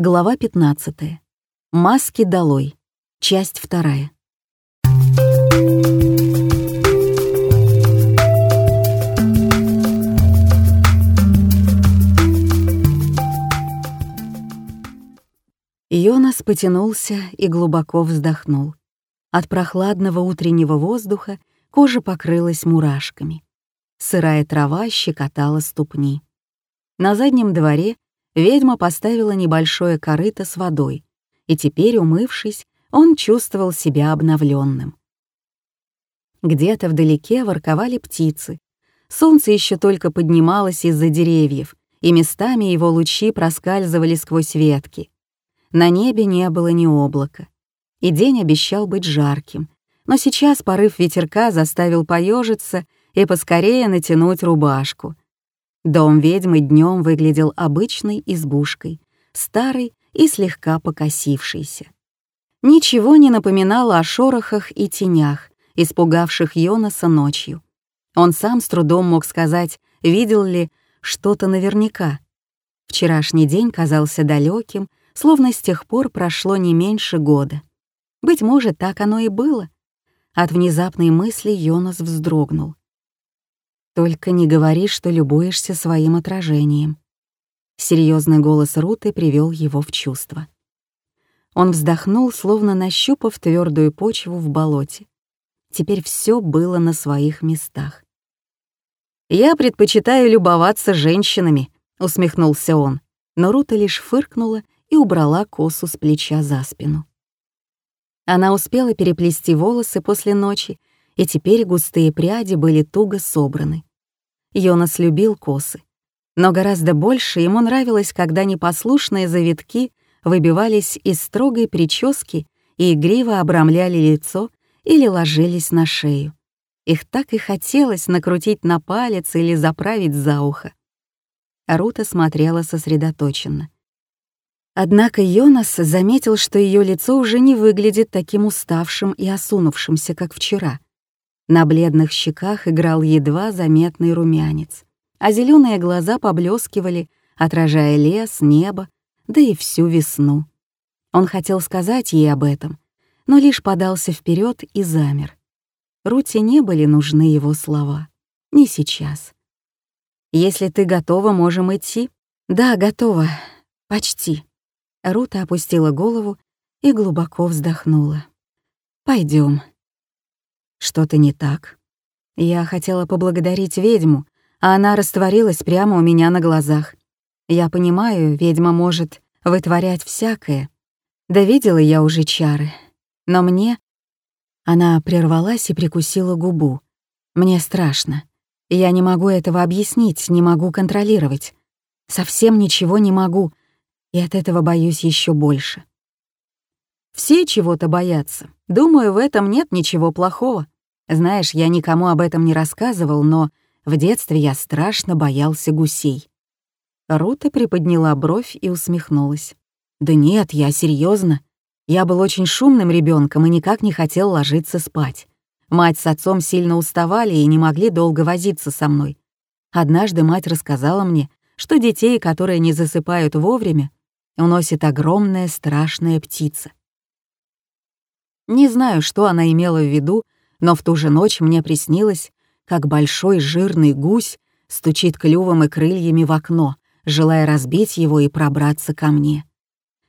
Глава 15. Маски долой. Часть вторая. Йонас потянулся и глубоко вздохнул. От прохладного утреннего воздуха кожа покрылась мурашками. Сырая трава щекотала ступни. На заднем дворе ведьма поставила небольшое корыто с водой, и теперь, умывшись, он чувствовал себя обновленным. Где-то вдалеке ворковали птицы. Солнце еще только поднималось из-за деревьев, и местами его лучи проскальзывали сквозь ветки. На небе не было ни облака, и день обещал быть жарким, но сейчас порыв ветерка заставил поежиться и поскорее натянуть рубашку — Дом ведьмы днем выглядел обычной избушкой, старой и слегка покосившейся. Ничего не напоминало о шорохах и тенях, испугавших Йонаса ночью. Он сам с трудом мог сказать, видел ли что-то наверняка. Вчерашний день казался далеким, словно с тех пор прошло не меньше года. Быть может, так оно и было. От внезапной мысли Йонас вздрогнул. Только не говори, что любуешься своим отражением. Серьезный голос Руты привел его в чувство. Он вздохнул, словно нащупав твердую почву в болоте. Теперь все было на своих местах. «Я предпочитаю любоваться женщинами», — усмехнулся он, но Рута лишь фыркнула и убрала косу с плеча за спину. Она успела переплести волосы после ночи, и теперь густые пряди были туго собраны. Йонас любил косы. Но гораздо больше ему нравилось, когда непослушные завитки выбивались из строгой прически и игриво обрамляли лицо или ложились на шею. Их так и хотелось накрутить на палец или заправить за ухо. Рута смотрела сосредоточенно. Однако Йонас заметил, что ее лицо уже не выглядит таким уставшим и осунувшимся, как вчера — на бледных щеках играл едва заметный румянец, а зеленые глаза поблескивали, отражая лес, небо, да и всю весну. Он хотел сказать ей об этом, но лишь подался вперед и замер. Рути не были нужны его слова. Не сейчас. «Если ты готова, можем идти?» «Да, готова. Почти». Рута опустила голову и глубоко вздохнула. Пойдем. Что-то не так? Я хотела поблагодарить ведьму, а она растворилась прямо у меня на глазах. Я понимаю, ведьма может вытворять всякое. Да видела я уже чары. Но мне... Она прервалась и прикусила губу. Мне страшно. Я не могу этого объяснить, не могу контролировать. Совсем ничего не могу, и от этого боюсь еще больше. Все чего-то боятся. Думаю, в этом нет ничего плохого. Знаешь, я никому об этом не рассказывал, но в детстве я страшно боялся гусей. Рута приподняла бровь и усмехнулась. «Да нет, я серьезно. Я был очень шумным ребенком и никак не хотел ложиться спать. Мать с отцом сильно уставали и не могли долго возиться со мной. Однажды мать рассказала мне, что детей, которые не засыпают вовремя, уносит огромная страшная птица. Не знаю, что она имела в виду, но в ту же ночь мне приснилось, как большой жирный гусь стучит клювом и крыльями в окно, желая разбить его и пробраться ко мне.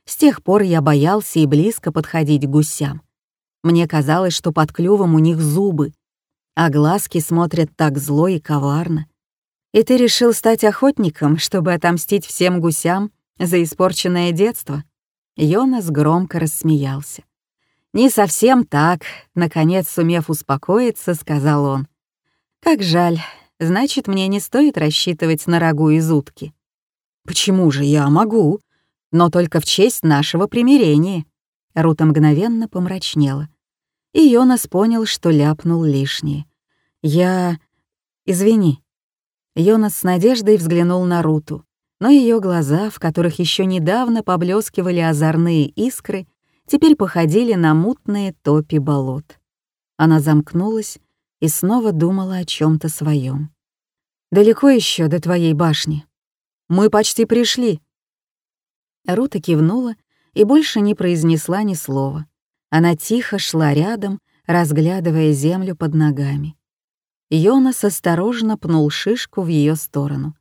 С тех пор я боялся и близко подходить к гусям. Мне казалось, что под клювом у них зубы, а глазки смотрят так зло и коварно. И ты решил стать охотником, чтобы отомстить всем гусям за испорченное детство?» Йонас громко рассмеялся. «Не совсем так», — наконец сумев успокоиться, сказал он. «Как жаль. Значит, мне не стоит рассчитывать на рагу из утки». «Почему же я могу? Но только в честь нашего примирения». Рута мгновенно помрачнела. И Йонас понял, что ляпнул лишнее. «Я... Извини». Йонас с надеждой взглянул на Руту, но ее глаза, в которых еще недавно поблескивали озорные искры, теперь походили на мутные топи болот. Она замкнулась и снова думала о чем то своем. «Далеко еще до твоей башни. Мы почти пришли». Рута кивнула и больше не произнесла ни слова. Она тихо шла рядом, разглядывая землю под ногами. Йонас осторожно пнул шишку в ее сторону,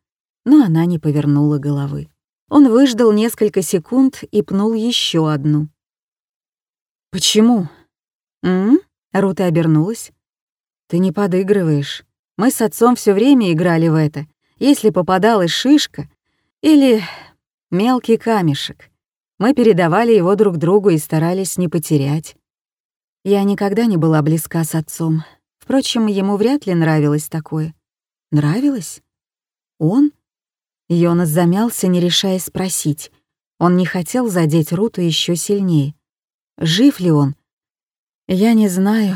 но она не повернула головы. Он выждал несколько секунд и пнул еще одну. «Почему?» «М?», Рута обернулась. «Ты не подыгрываешь. Мы с отцом все время играли в это. Если попадалась шишка или мелкий камешек, мы передавали его друг другу и старались не потерять. Я никогда не была близка с отцом. Впрочем, ему вряд ли нравилось такое. Нравилось? Он? Йонас замялся, не решаясь спросить. Он не хотел задеть Руту еще сильнее. Жив ли он? Я не знаю,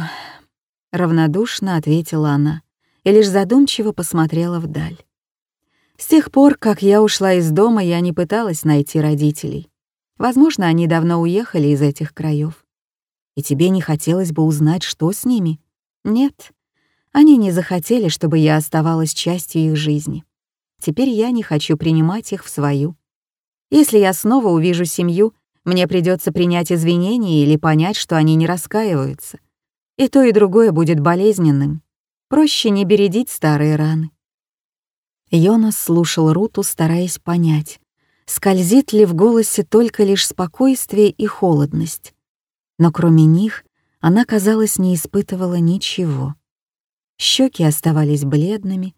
равнодушно ответила она и лишь задумчиво посмотрела вдаль. С тех пор, как я ушла из дома, я не пыталась найти родителей. Возможно, они давно уехали из этих краев. И тебе не хотелось бы узнать, что с ними? Нет, они не захотели, чтобы я оставалась частью их жизни. Теперь я не хочу принимать их в свою. Если я снова увижу семью, мне придется принять извинения или понять, что они не раскаиваются. И то, и другое будет болезненным. Проще не бередить старые раны. Йонас слушал Руту, стараясь понять, скользит ли в голосе только лишь спокойствие и холодность. Но кроме них она, казалось, не испытывала ничего. Щеки оставались бледными,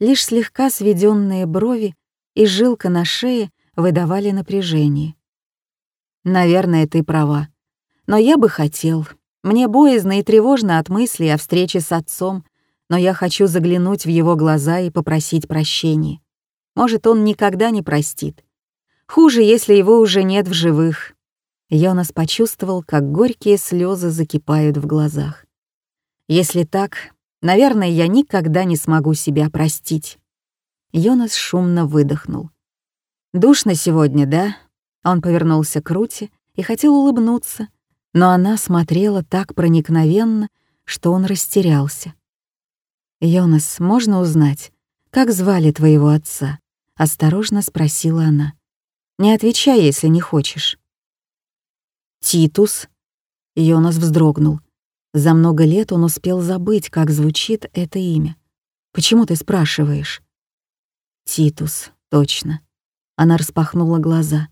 лишь слегка сведенные брови и жилка на шее выдавали напряжение. «Наверное, ты права. Но я бы хотел. Мне боязно и тревожно от мысли о встрече с отцом, но я хочу заглянуть в его глаза и попросить прощения. Может, он никогда не простит. Хуже, если его уже нет в живых. Йонас почувствовал, как горькие слезы закипают в глазах. Если так, наверное, я никогда не смогу себя простить. Йонас шумно выдохнул. «Душно сегодня, да?» Он повернулся к Рути и хотел улыбнуться, но она смотрела так проникновенно, что он растерялся. «Йонас, можно узнать, как звали твоего отца?» — осторожно спросила она. Не отвечай, если не хочешь». «Титус?» Йонас вздрогнул. За много лет он успел забыть, как звучит это имя. «Почему ты спрашиваешь?» «Титус, точно». Она распахнула глаза.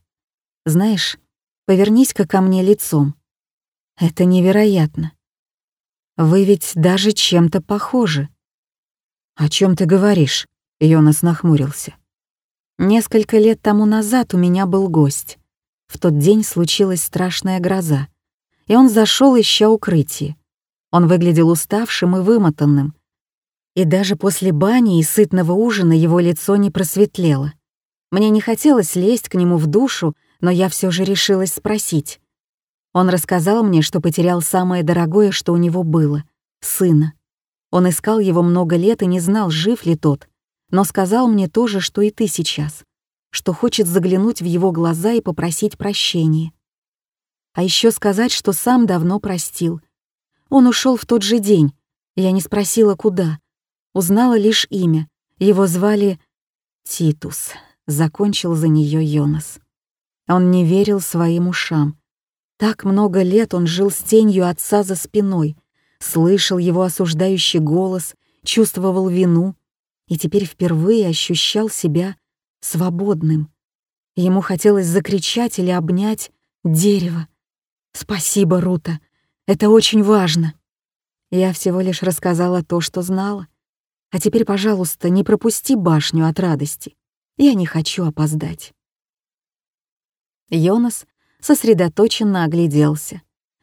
«Знаешь, повернись-ка ко мне лицом. Это невероятно. Вы ведь даже чем-то похожи». «О чем ты говоришь?» Йонас нахмурился. Несколько лет тому назад у меня был гость. В тот день случилась страшная гроза, и он зашел ища укрытие. Он выглядел уставшим и вымотанным. И даже после бани и сытного ужина его лицо не просветлело. Мне не хотелось лезть к нему в душу, но я все же решилась спросить. Он рассказал мне, что потерял самое дорогое, что у него было — сына. Он искал его много лет и не знал, жив ли тот — но сказал мне то же, что и ты сейчас, что хочет заглянуть в его глаза и попросить прощения. А еще сказать, что сам давно простил. Он ушел в тот же день, я не спросила, куда. Узнала лишь имя. Его звали Титус, закончил за нее Йонас. Он не верил своим ушам. Так много лет он жил с тенью отца за спиной, слышал его осуждающий голос, чувствовал вину, и теперь впервые ощущал себя свободным. Ему хотелось закричать или обнять дерево. «Спасибо, Рута, это очень важно». Я всего лишь рассказала то, что знала. А теперь, пожалуйста, не пропусти башню от радости. Я не хочу опоздать. Йонас сосредоточенно огляделся,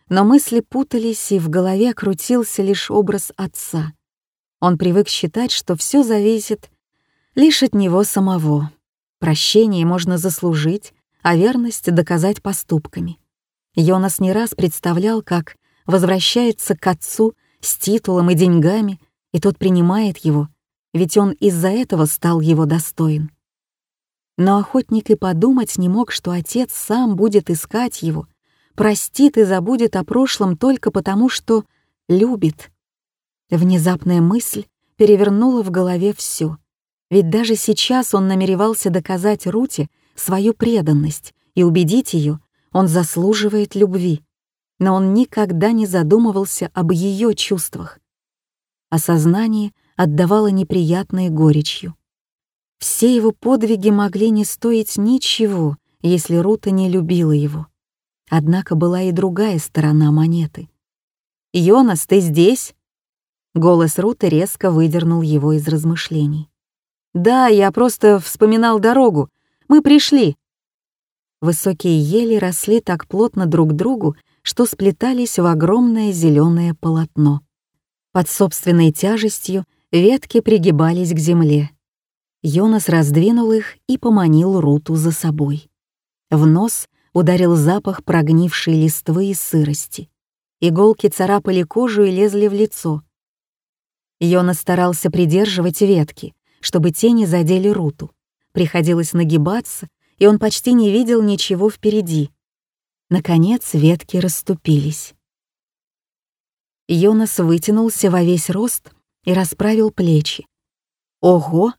но мысли путались, и в голове крутился лишь образ отца — он привык считать, что все зависит лишь от него самого. Прощение можно заслужить, а верность доказать поступками. Йонас не раз представлял, как возвращается к отцу с титулом и деньгами, и тот принимает его, ведь он из-за этого стал его достоин. Но охотник и подумать не мог, что отец сам будет искать его, простит и забудет о прошлом только потому, что любит. Внезапная мысль перевернула в голове все. Ведь даже сейчас он намеревался доказать Руте свою преданность и убедить ее, он заслуживает любви. Но он никогда не задумывался об ее чувствах. Осознание отдавало неприятной горечью. Все его подвиги могли не стоить ничего, если Рута не любила его. Однако была и другая сторона монеты. «Йонас, ты здесь?» Голос Руты резко выдернул его из размышлений. «Да, я просто вспоминал дорогу. Мы пришли». Высокие ели росли так плотно друг к другу, что сплетались в огромное зеленое полотно. Под собственной тяжестью ветки пригибались к земле. Йонас раздвинул их и поманил Руту за собой. В нос ударил запах прогнившей листвы и сырости. Иголки царапали кожу и лезли в лицо. Йона старался придерживать ветки, чтобы те не задели Руту. Приходилось нагибаться, и он почти не видел ничего впереди. Наконец ветки расступились. Йонас вытянулся во весь рост и расправил плечи. Ого!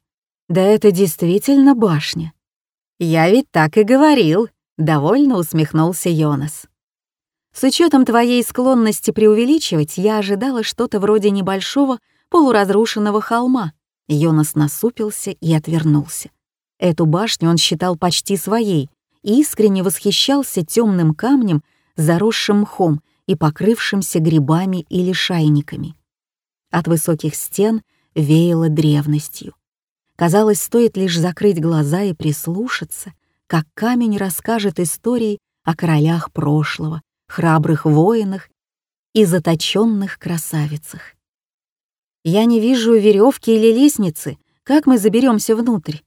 Да это действительно башня. Я ведь так и говорил, довольно усмехнулся Йонас. С учетом твоей склонности преувеличивать, я ожидала что-то вроде небольшого полуразрушенного холма. Йонас насупился и отвернулся. Эту башню он считал почти своей и искренне восхищался темным камнем, заросшим мхом и покрывшимся грибами или шайниками. От высоких стен веяло древностью. Казалось, стоит лишь закрыть глаза и прислушаться, как камень расскажет истории о королях прошлого, храбрых воинах и заточенных красавицах. Я не вижу веревки или лестницы. Как мы заберемся внутрь?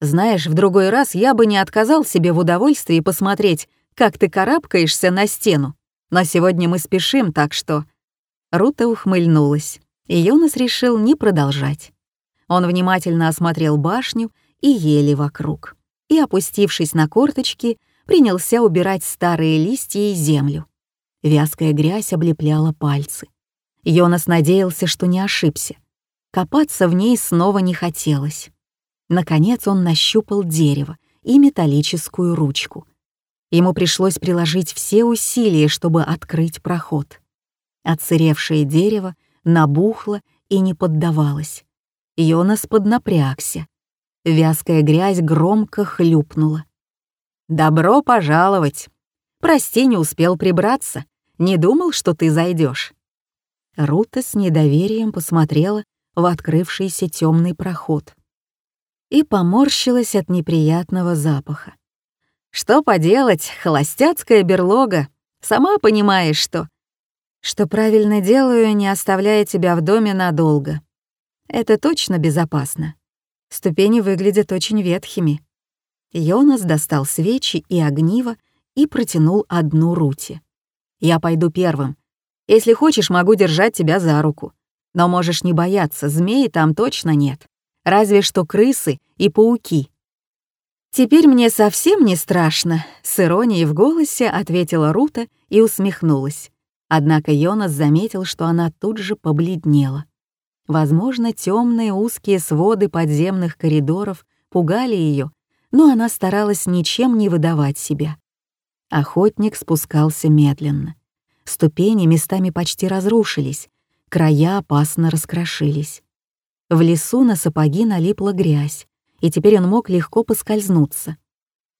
Знаешь, в другой раз я бы не отказал себе в удовольствии посмотреть, как ты карабкаешься на стену. Но сегодня мы спешим, так что...» Рута ухмыльнулась, и Йонас решил не продолжать. Он внимательно осмотрел башню и ели вокруг, и, опустившись на корточки, принялся убирать старые листья и землю. Вязкая грязь облепляла пальцы. Йонас надеялся, что не ошибся. Копаться в ней снова не хотелось. Наконец он нащупал дерево и металлическую ручку. Ему пришлось приложить все усилия, чтобы открыть проход. Отсыревшее дерево набухло и не поддавалось. Йонас поднапрягся. Вязкая грязь громко хлюпнула. «Добро пожаловать! Прости, не успел прибраться. Не думал, что ты зайдешь. Рута с недоверием посмотрела в открывшийся темный проход и поморщилась от неприятного запаха. «Что поделать, холостяцкая берлога. Сама понимаешь, что...» «Что правильно делаю, не оставляя тебя в доме надолго. Это точно безопасно. Ступени выглядят очень ветхими». Йонас достал свечи и огниво и протянул одну Рути. «Я пойду первым. Если хочешь, могу держать тебя за руку. Но можешь не бояться, змеи там точно нет. Разве что крысы и пауки». «Теперь мне совсем не страшно», — с иронией в голосе ответила Рута и усмехнулась. Однако Йонас заметил, что она тут же побледнела. Возможно, темные узкие своды подземных коридоров пугали ее, но она старалась ничем не выдавать себя. Охотник спускался медленно. Ступени местами почти разрушились, края опасно раскрошились. В лесу на сапоги налипла грязь, и теперь он мог легко поскользнуться.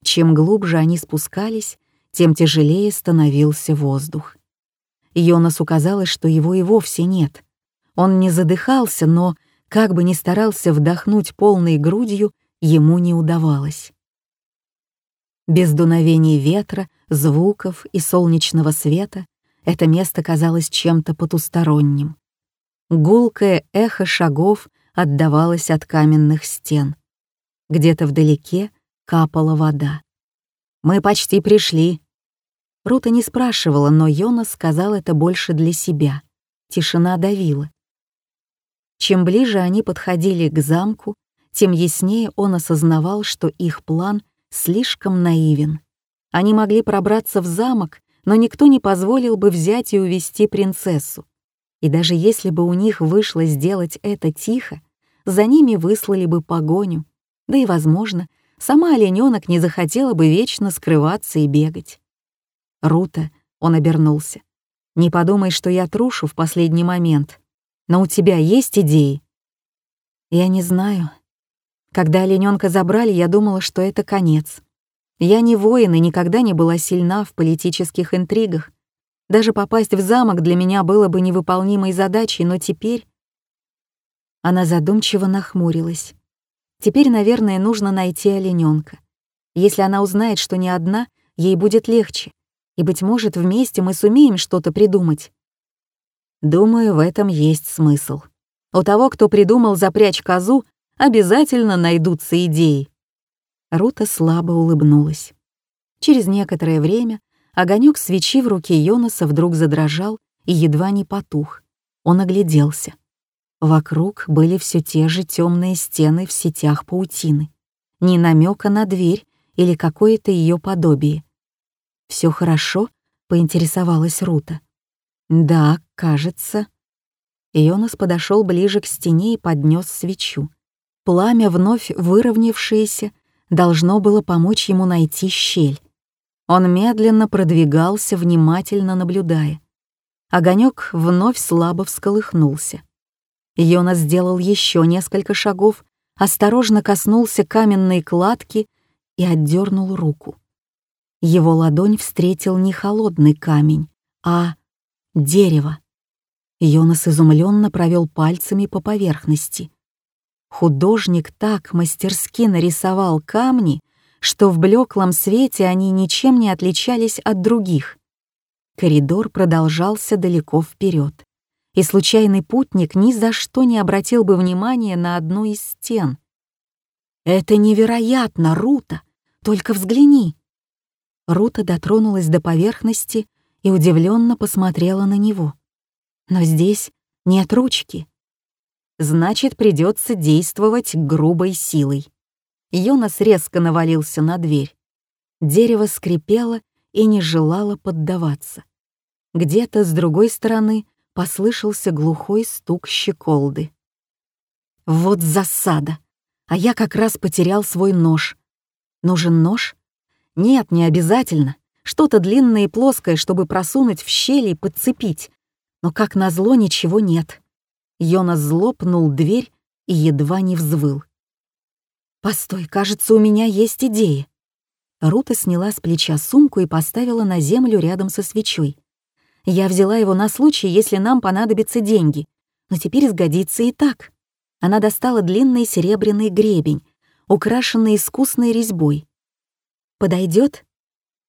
Чем глубже они спускались, тем тяжелее становился воздух. Йонасу казалось, что его и вовсе нет. Он не задыхался, но, как бы ни старался вдохнуть полной грудью, ему не удавалось. Без дуновений ветра, звуков и солнечного света это место казалось чем-то потусторонним. Гулкое эхо шагов отдавалось от каменных стен. Где-то вдалеке капала вода. «Мы почти пришли». Рута не спрашивала, но Йона сказал это больше для себя. Тишина давила. Чем ближе они подходили к замку, тем яснее он осознавал, что их план слишком наивен. Они могли пробраться в замок, но никто не позволил бы взять и увести принцессу. И даже если бы у них вышло сделать это тихо, за ними выслали бы погоню, да и, возможно, сама олененок не захотела бы вечно скрываться и бегать. «Рута», — он обернулся, — «не подумай, что я трушу в последний момент. Но у тебя есть идеи?» «Я не знаю. Когда олененка забрали, я думала, что это конец. Я не воин и никогда не была сильна в политических интригах. Даже попасть в замок для меня было бы невыполнимой задачей, но теперь... Она задумчиво нахмурилась. Теперь, наверное, нужно найти олененка. Если она узнает, что не одна, ей будет легче. И, быть может, вместе мы сумеем что-то придумать. Думаю, в этом есть смысл. У того, кто придумал запрячь козу, обязательно найдутся идеи. Рута слабо улыбнулась. Через некоторое время огонек свечи в руке Йонаса вдруг задрожал и едва не потух. Он огляделся. Вокруг были все те же темные стены в сетях паутины. Ни намека на дверь или какое-то ее подобие. Все хорошо?» — поинтересовалась Рута. «Да, кажется». Йонас подошел ближе к стене и поднес свечу. Пламя, вновь выровнявшееся, должно было помочь ему найти щель. Он медленно продвигался, внимательно наблюдая. Огонек вновь слабо всколыхнулся. Йона сделал еще несколько шагов, осторожно коснулся каменной кладки и отдернул руку. Его ладонь встретил не холодный камень, а дерево. Йонас изумленно провел пальцами по поверхности. Художник так мастерски нарисовал камни, что в блеклом свете они ничем не отличались от других. Коридор продолжался далеко вперед, и случайный путник ни за что не обратил бы внимания на одну из стен. «Это невероятно, Рута! Только взгляни!» Рута дотронулась до поверхности и удивленно посмотрела на него. «Но здесь нет ручки. Значит, придется действовать грубой силой». Йонас резко навалился на дверь. Дерево скрипело и не желало поддаваться. Где-то с другой стороны послышался глухой стук щеколды. Вот засада! А я как раз потерял свой нож. Нужен нож? Нет, не обязательно. Что-то длинное и плоское, чтобы просунуть в щели и подцепить. Но, как назло, ничего нет. Йонас злопнул дверь и едва не взвыл. «Постой, кажется, у меня есть идея». Рута сняла с плеча сумку и поставила на землю рядом со свечой. Я взяла его на случай, если нам понадобятся деньги, но теперь сгодится и так. Она достала длинный серебряный гребень, украшенный искусной резьбой. Подойдет?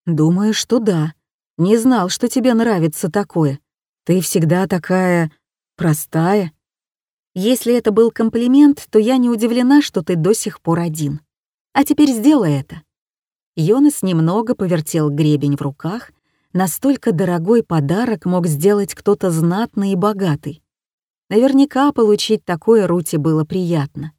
Думаю, что да. Не знал, что тебе нравится такое. Ты всегда такая простая. Если это был комплимент, то я не удивлена, что ты до сих пор один. А теперь сделай это». Йонас немного повертел гребень в руках. Настолько дорогой подарок мог сделать кто-то знатный и богатый. Наверняка получить такое Рути было приятно.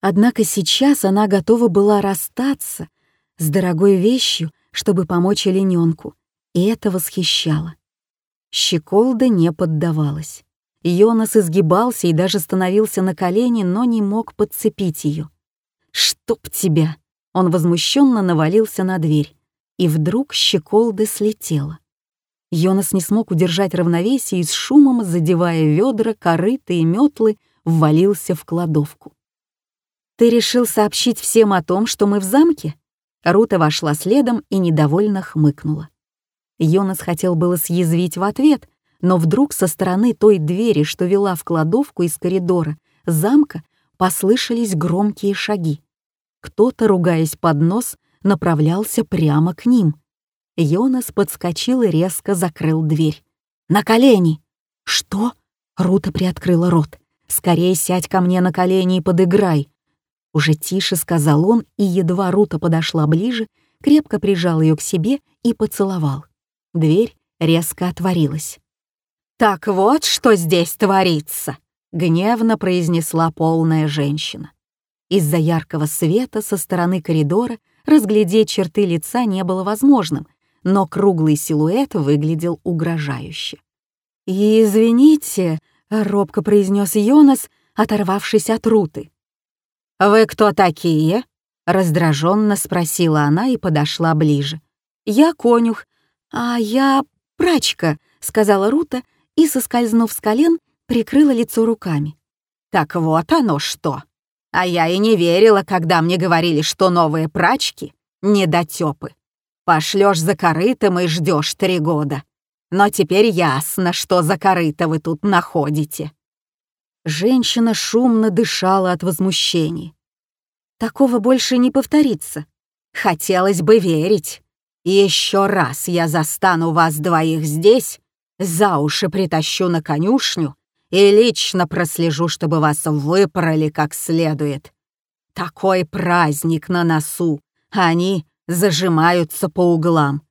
Однако сейчас она готова была расстаться с дорогой вещью, чтобы помочь олененку, и это восхищало. Щеколда не поддавалась. Йонас изгибался и даже становился на колени, но не мог подцепить ее. «Чтоб тебя!» Он возмущенно навалился на дверь, и вдруг щеколда слетела. Йонас не смог удержать равновесие и с шумом, задевая ведра, корыта и метлы, ввалился в кладовку. «Ты решил сообщить всем о том, что мы в замке?» Рута вошла следом и недовольно хмыкнула. Йонас хотел было съязвить в ответ, но вдруг со стороны той двери, что вела в кладовку из коридора, замка, послышались громкие шаги. Кто-то, ругаясь под нос, направлялся прямо к ним. Йонас подскочил и резко закрыл дверь. «На колени!» «Что?» — Рута приоткрыла рот. «Скорее сядь ко мне на колени и подыграй!» Уже тише сказал он, и едва Рута подошла ближе, крепко прижал ее к себе и поцеловал. Дверь резко отворилась. «Так вот, что здесь творится!» — гневно произнесла полная женщина. Из-за яркого света со стороны коридора разглядеть черты лица не было возможным, но круглый силуэт выглядел угрожающе. «Извините», — робко произнес Йонас, оторвавшись от Руты. «Вы кто такие?» Раздраженно спросила она и подошла ближе. «Я конюх, а я прачка», — сказала Рута и, соскользнув с колен, прикрыла лицо руками. «Так вот оно что! А я и не верила, когда мне говорили, что новые прачки — недотёпы. Пошлёшь за корытом и ждёшь три года. Но теперь ясно, что за корыто вы тут находите». Женщина шумно дышала от возмущения. «Такого больше не повторится. Хотелось бы верить. Еще раз я застану вас двоих здесь, за уши притащу на конюшню и лично прослежу, чтобы вас выпороли как следует. Такой праздник на носу, они зажимаются по углам.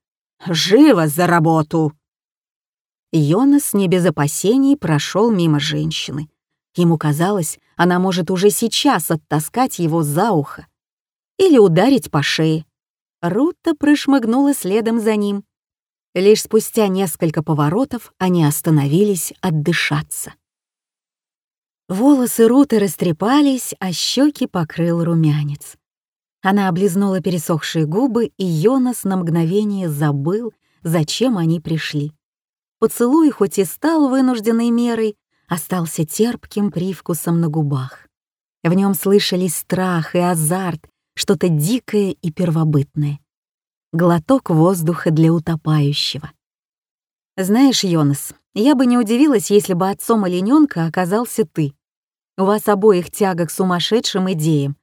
Живо за работу!» Йонас не без опасений прошел мимо женщины. Ему казалось, она может уже сейчас оттаскать его за ухо или ударить по шее. Рута прошмыгнула следом за ним. Лишь спустя несколько поворотов они остановились отдышаться. Волосы Руты растрепались, а щеки покрыл румянец. Она облизнула пересохшие губы, и Йонас на мгновение забыл, зачем они пришли. Поцелуй хоть и стал вынужденной мерой, остался терпким привкусом на губах. В нем слышались страх и азарт, что-то дикое и первобытное. Глоток воздуха для утопающего. Знаешь, Йонас, я бы не удивилась, если бы отцом олененка оказался ты. У вас обоих тяга к сумасшедшим идеям.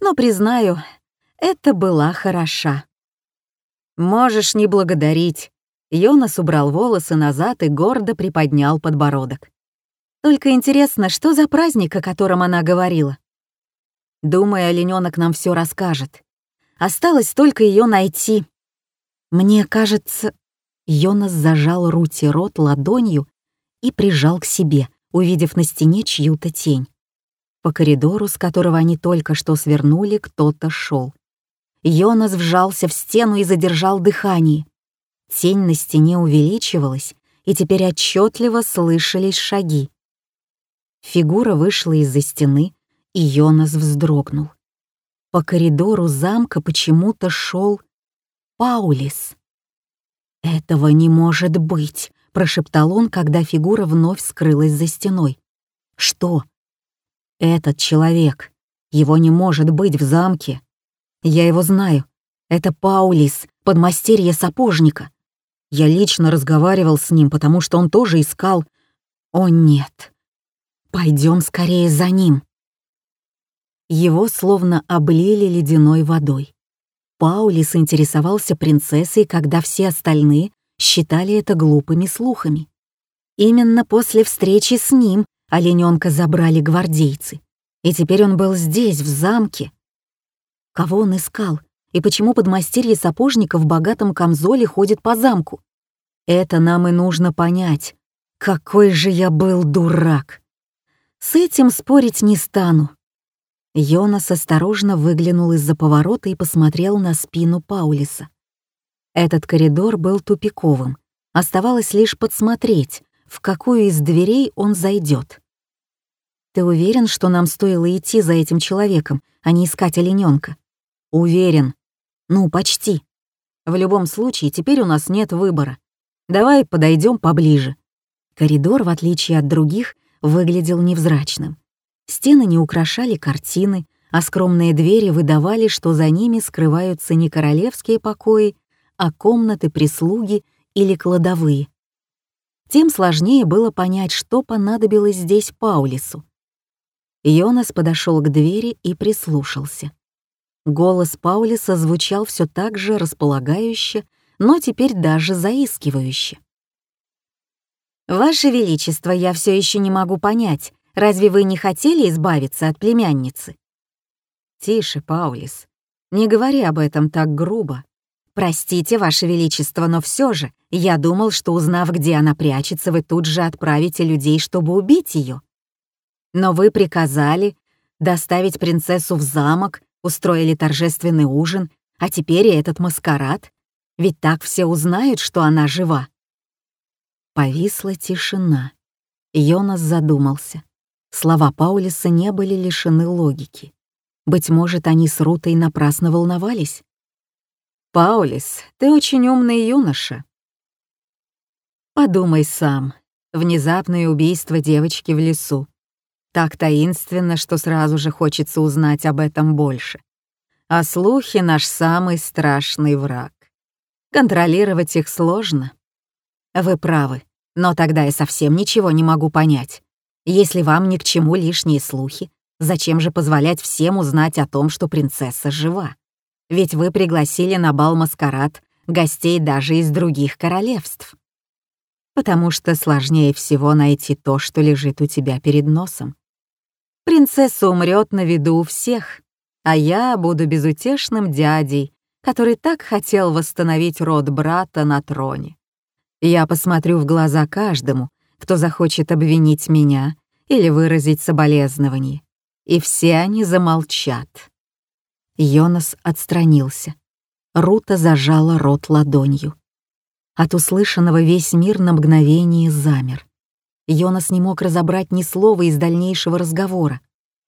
Но, признаю, это была хороша. Можешь не благодарить, Йонас убрал волосы назад и гордо приподнял подбородок. Только интересно, что за праздник, о котором она говорила? Думаю, олененок нам все расскажет. Осталось только ее найти. Мне кажется... Йонас зажал Рути рот ладонью и прижал к себе, увидев на стене чью-то тень. По коридору, с которого они только что свернули, кто-то шел. Йонас вжался в стену и задержал дыхание. Тень на стене увеличивалась, и теперь отчетливо слышались шаги. Фигура вышла из-за стены, и Йонас вздрогнул. По коридору замка почему-то шел Паулис. «Этого не может быть», — прошептал он, когда фигура вновь скрылась за стеной. «Что?» «Этот человек. Его не может быть в замке. Я его знаю. Это Паулис, подмастерье сапожника. Я лично разговаривал с ним, потому что он тоже искал... О нет! Пойдем скорее за ним. Его словно облили ледяной водой. Паулис интересовался принцессой, когда все остальные считали это глупыми слухами. Именно после встречи с ним олененка забрали гвардейцы, и теперь он был здесь, в замке. Кого он искал, и почему подмастерье сапожника в богатом камзоле ходит по замку? Это нам и нужно понять. Какой же я был дурак! С этим спорить не стану. Йонас осторожно выглянул из-за поворота и посмотрел на спину Паулиса. Этот коридор был тупиковым. Оставалось лишь подсмотреть, в какую из дверей он зайдет. «Ты уверен, что нам стоило идти за этим человеком, а не искать олененка?» «Уверен. Ну, почти. В любом случае, теперь у нас нет выбора. Давай подойдем поближе». Коридор, в отличие от других, выглядел невзрачным. Стены не украшали картины, а скромные двери выдавали, что за ними скрываются не королевские покои, а комнаты прислуги или кладовые. Тем сложнее было понять, что понадобилось здесь Паулису. Йонас подошел к двери и прислушался. Голос Паулиса звучал все так же располагающе, но теперь даже заискивающе. «Ваше Величество, я все еще не могу понять, разве вы не хотели избавиться от племянницы?» «Тише, Паулис, не говори об этом так грубо. Простите, Ваше Величество, но все же я думал, что узнав, где она прячется, вы тут же отправите людей, чтобы убить ее. Но вы приказали доставить принцессу в замок, устроили торжественный ужин, а теперь и этот маскарад. Ведь так все узнают, что она жива. Повисла тишина. Йонас задумался. Слова Паулиса не были лишены логики. Быть может, они с Рутой напрасно волновались? «Паулис, ты очень умный юноша». «Подумай сам. Внезапное убийство девочки в лесу. Так таинственно, что сразу же хочется узнать об этом больше. А слухи — наш самый страшный враг. Контролировать их сложно. Вы правы, но тогда я совсем ничего не могу понять. Если вам ни к чему лишние слухи, зачем же позволять всем узнать о том, что принцесса жива? Ведь вы пригласили на бал маскарад гостей даже из других королевств. Потому что сложнее всего найти то, что лежит у тебя перед носом. Принцесса умрет на виду у всех, а я буду безутешным дядей, который так хотел восстановить род брата на троне. Я посмотрю в глаза каждому, кто захочет обвинить меня или выразить соболезнование, и все они замолчат. Йонас отстранился. Рута зажала рот ладонью. От услышанного весь мир на мгновение замер. Йонас не мог разобрать ни слова из дальнейшего разговора.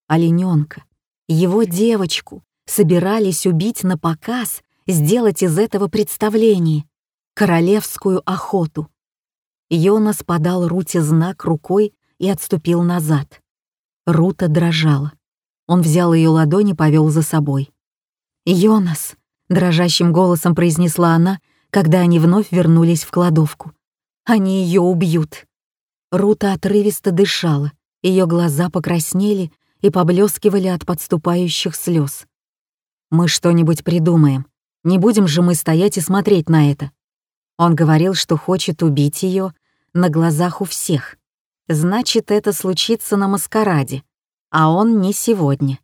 Олененка, его девочку, собирались убить на показ, сделать из этого представление, королевскую охоту. Йонас подал Руте знак рукой и отступил назад. Рута дрожала. Он взял ее ладони и повел за собой. «Йонас», — дрожащим голосом произнесла она, когда они вновь вернулись в кладовку. «Они ее убьют». Рута отрывисто дышала, ее глаза покраснели и поблескивали от подступающих слез. «Мы что-нибудь придумаем. Не будем же мы стоять и смотреть на это». Он говорил, что хочет убить ее на глазах у всех. Значит, это случится на маскараде, а он не сегодня.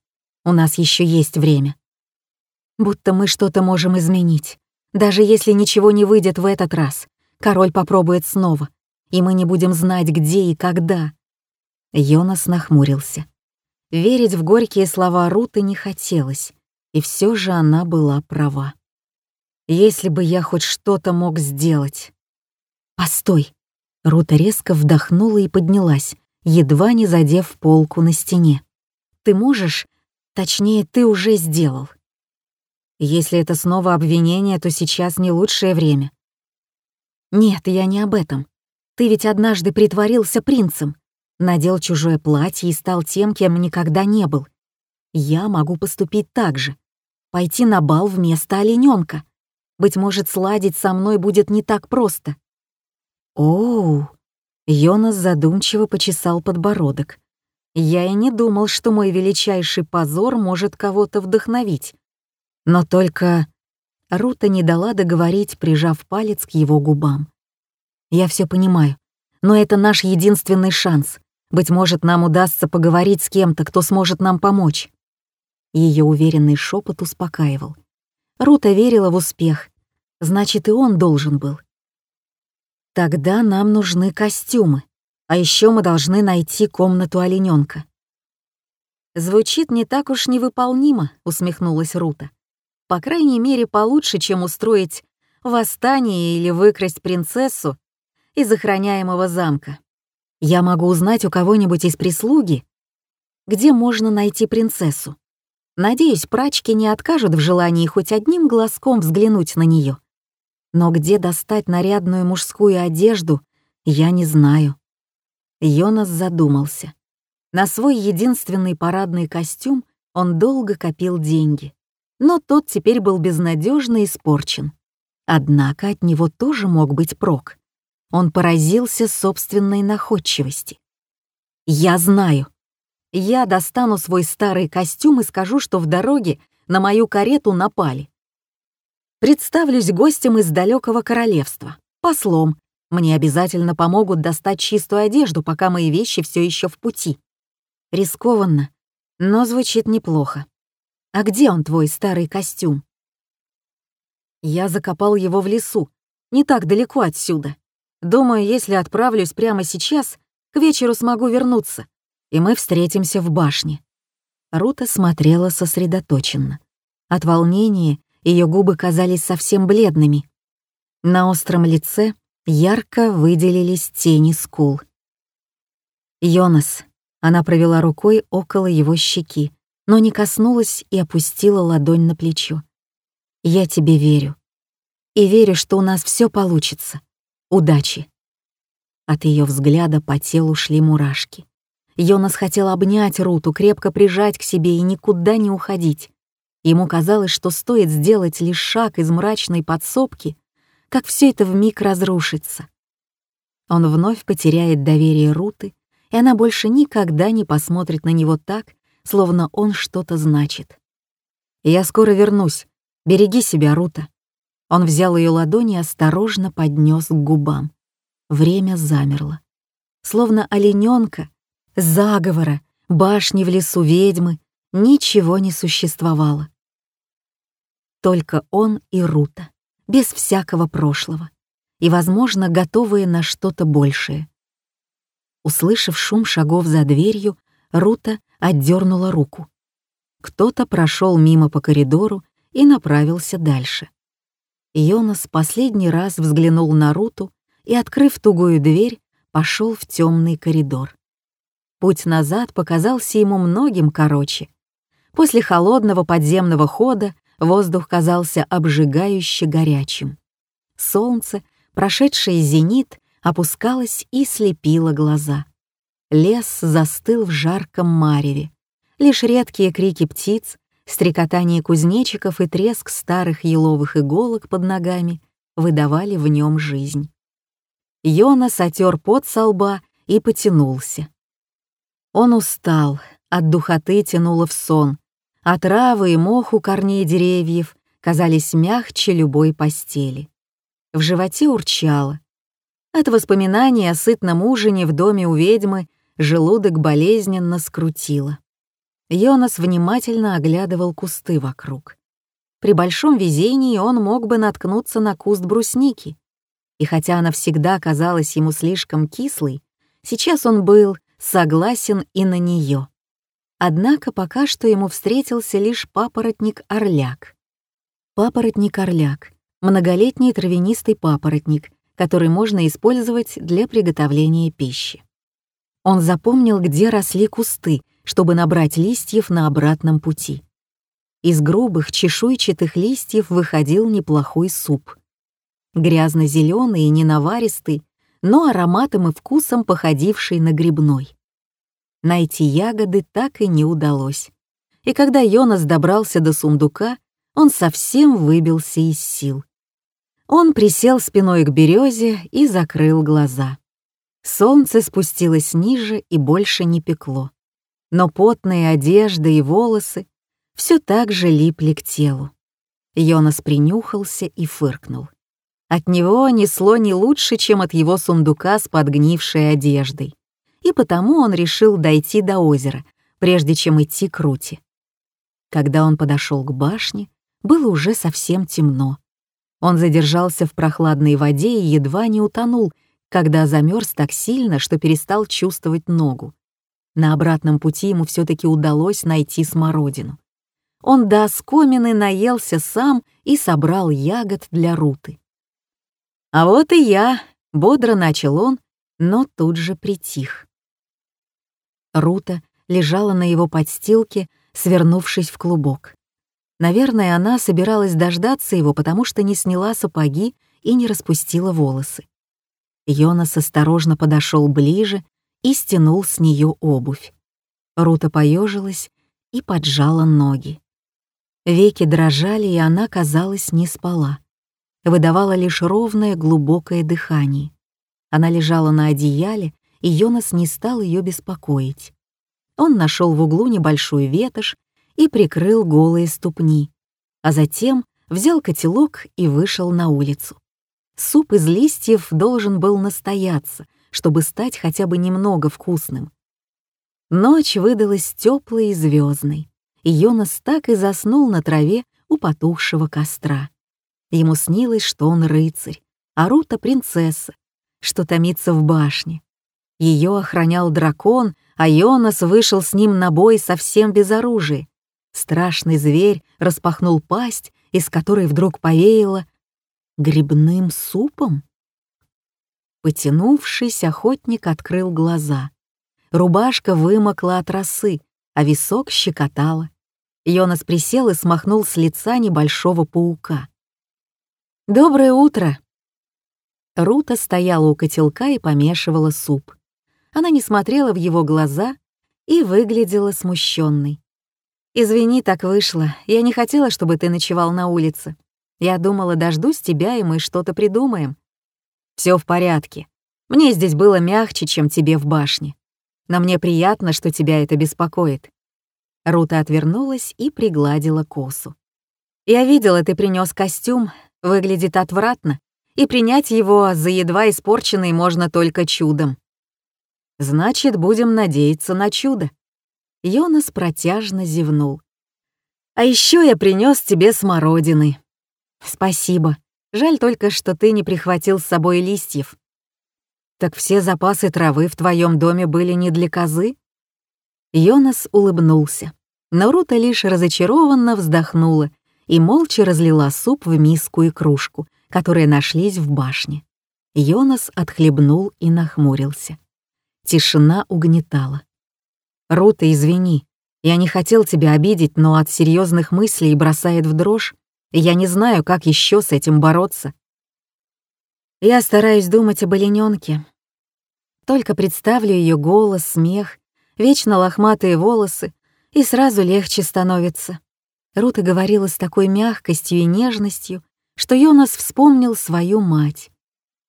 У нас еще есть время. Будто мы что-то можем изменить. Даже если ничего не выйдет в этот раз, король попробует снова, и мы не будем знать, где и когда. Йонас нахмурился. Верить в горькие слова Руты не хотелось, и все же она была права. Если бы я хоть что-то мог сделать. Постой. Рута резко вдохнула и поднялась, едва не задев полку на стене. Ты можешь, точнее, ты уже сделал. Если это снова обвинение, то сейчас не лучшее время. Нет, я не об этом. Ты ведь однажды притворился принцем надел чужое платье и стал тем, кем никогда не был. Я могу поступить так же. Пойти на бал вместо олененка. Быть может, сладить со мной будет не так просто. Оу! Йонас задумчиво почесал подбородок. Я и не думал, что мой величайший позор может кого-то вдохновить. Но только... Рута не дала договорить, прижав палец к его губам. Я все понимаю, но это наш единственный шанс. Быть может, нам удастся поговорить с кем-то, кто сможет нам помочь. Ее уверенный шепот успокаивал. Рута верила в успех. Значит, и он должен был. Тогда нам нужны костюмы. А еще мы должны найти комнату олененка. Звучит не так уж невыполнимо, усмехнулась Рута. По крайней мере, получше, чем устроить восстание или выкрасть принцессу из охраняемого замка. Я могу узнать у кого-нибудь из прислуги, где можно найти принцессу. Надеюсь, прачки не откажут в желании хоть одним глазком взглянуть на нее. Но где достать нарядную мужскую одежду, я не знаю. Йонас задумался. На свой единственный парадный костюм он долго копил деньги, но тот теперь был безнадежно испорчен. Однако от него тоже мог быть прок. Он поразился собственной находчивости. «Я знаю. Я достану свой старый костюм и скажу, что в дороге на мою карету напали. Представлюсь гостем из далекого королевства, послом. Мне обязательно помогут достать чистую одежду, пока мои вещи все еще в пути. Рискованно, но звучит неплохо. А где он, твой старый костюм? Я закопал его в лесу, не так далеко отсюда. Думаю, если отправлюсь прямо сейчас, к вечеру смогу вернуться, и мы встретимся в башне». Рута смотрела сосредоточенно. От волнения ее губы казались совсем бледными. На остром лице ярко выделились тени скул. «Йонас», — она провела рукой около его щеки, но не коснулась и опустила ладонь на плечо. «Я тебе верю. И верю, что у нас все получится. Удачи!» От ее взгляда по телу шли мурашки. Йонас хотел обнять Руту, крепко прижать к себе и никуда не уходить. Ему казалось, что стоит сделать лишь шаг из мрачной подсобки, как все это вмиг разрушится. Он вновь потеряет доверие Руты, и она больше никогда не посмотрит на него так, словно он что-то значит. «Я скоро вернусь. Береги себя, Рута». Он взял ее ладони и осторожно поднес к губам. Время замерло. Словно олененка, заговора, башни в лесу ведьмы, ничего не существовало. Только он и Рута, без всякого прошлого, и, возможно, готовые на что-то большее. Услышав шум шагов за дверью, Рута отдернула руку. Кто-то прошел мимо по коридору и направился дальше. Йонас последний раз взглянул на Руту и, открыв тугую дверь, пошел в темный коридор. Путь назад показался ему многим короче. После холодного подземного хода воздух казался обжигающе горячим. Солнце, прошедшее зенит, опускалось и слепило глаза. Лес застыл в жарком мареве. Лишь редкие крики птиц, стрекотание кузнечиков и треск старых еловых иголок под ногами выдавали в нем жизнь. Йона сотер пот со лба и потянулся. Он устал, от духоты тянуло в сон, а травы и мох у корней деревьев казались мягче любой постели. В животе урчало. От воспоминаний о сытном ужине в доме у ведьмы желудок болезненно скрутило. Йонас внимательно оглядывал кусты вокруг. При большом везении он мог бы наткнуться на куст брусники. И хотя она всегда казалась ему слишком кислой, сейчас он был согласен и на нее. Однако пока что ему встретился лишь папоротник-орляк. Папоротник-орляк — многолетний травянистый папоротник, который можно использовать для приготовления пищи. Он запомнил, где росли кусты, чтобы набрать листьев на обратном пути. Из грубых чешуйчатых листьев выходил неплохой суп. Грязно-зеленый и ненаваристый, но ароматом и вкусом походивший на грибной. Найти ягоды так и не удалось. И когда Йонас добрался до сундука, он совсем выбился из сил. Он присел спиной к березе и закрыл глаза. Солнце спустилось ниже и больше не пекло. Но потные одежды и волосы все так же липли к телу. Йонас принюхался и фыркнул. От него несло не лучше, чем от его сундука с подгнившей одеждой. И потому он решил дойти до озера, прежде чем идти к Рути. Когда он подошел к башне, было уже совсем темно. Он задержался в прохладной воде и едва не утонул, когда замерз так сильно, что перестал чувствовать ногу. На обратном пути ему все-таки удалось найти смородину. Он до оскомины наелся сам и собрал ягод для Руты. «А вот и я», — бодро начал он, но тут же притих. Рута лежала на его подстилке, свернувшись в клубок. Наверное, она собиралась дождаться его, потому что не сняла сапоги и не распустила волосы. Йонас осторожно подошел ближе и стянул с нее обувь. Рута поежилась и поджала ноги. Веки дрожали, и она, казалось, не спала выдавала лишь ровное глубокое дыхание. Она лежала на одеяле, и Йонас не стал ее беспокоить. Он нашел в углу небольшую ветошь и прикрыл голые ступни, а затем взял котелок и вышел на улицу. Суп из листьев должен был настояться, чтобы стать хотя бы немного вкусным. Ночь выдалась теплой и звездной, и Йонас так и заснул на траве у потухшего костра. Ему снилось, что он рыцарь, а Рута — принцесса, что томится в башне. Ее охранял дракон, а Йонас вышел с ним на бой совсем без оружия. Страшный зверь распахнул пасть, из которой вдруг повеяло грибным супом. Потянувшись, охотник открыл глаза. Рубашка вымокла от росы, а висок щекотало. Йонас присел и смахнул с лица небольшого паука. «Доброе утро!» Рута стояла у котелка и помешивала суп. Она не смотрела в его глаза и выглядела смущенной. «Извини, так вышло. Я не хотела, чтобы ты ночевал на улице. Я думала, дождусь тебя, и мы что-то придумаем. Все в порядке. Мне здесь было мягче, чем тебе в башне. Но мне приятно, что тебя это беспокоит». Рута отвернулась и пригладила косу. «Я видела, ты принес костюм. Выглядит отвратно и принять его за едва испорченный можно только чудом. Значит, будем надеяться на чудо. Йонас протяжно зевнул. А еще я принес тебе смородины. Спасибо. Жаль только, что ты не прихватил с собой листьев. Так все запасы травы в твоем доме были не для козы? Йонас улыбнулся, но Рута лишь разочарованно вздохнула и молча разлила суп в миску и кружку, которые нашлись в башне. Йонас отхлебнул и нахмурился. Тишина угнетала. «Рута, извини, я не хотел тебя обидеть, но от серьезных мыслей бросает в дрожь, и я не знаю, как еще с этим бороться. Я стараюсь думать об олененке. Только представлю ее голос, смех, вечно лохматые волосы, и сразу легче становится. Рута говорила с такой мягкостью и нежностью, что Йонас вспомнил свою мать.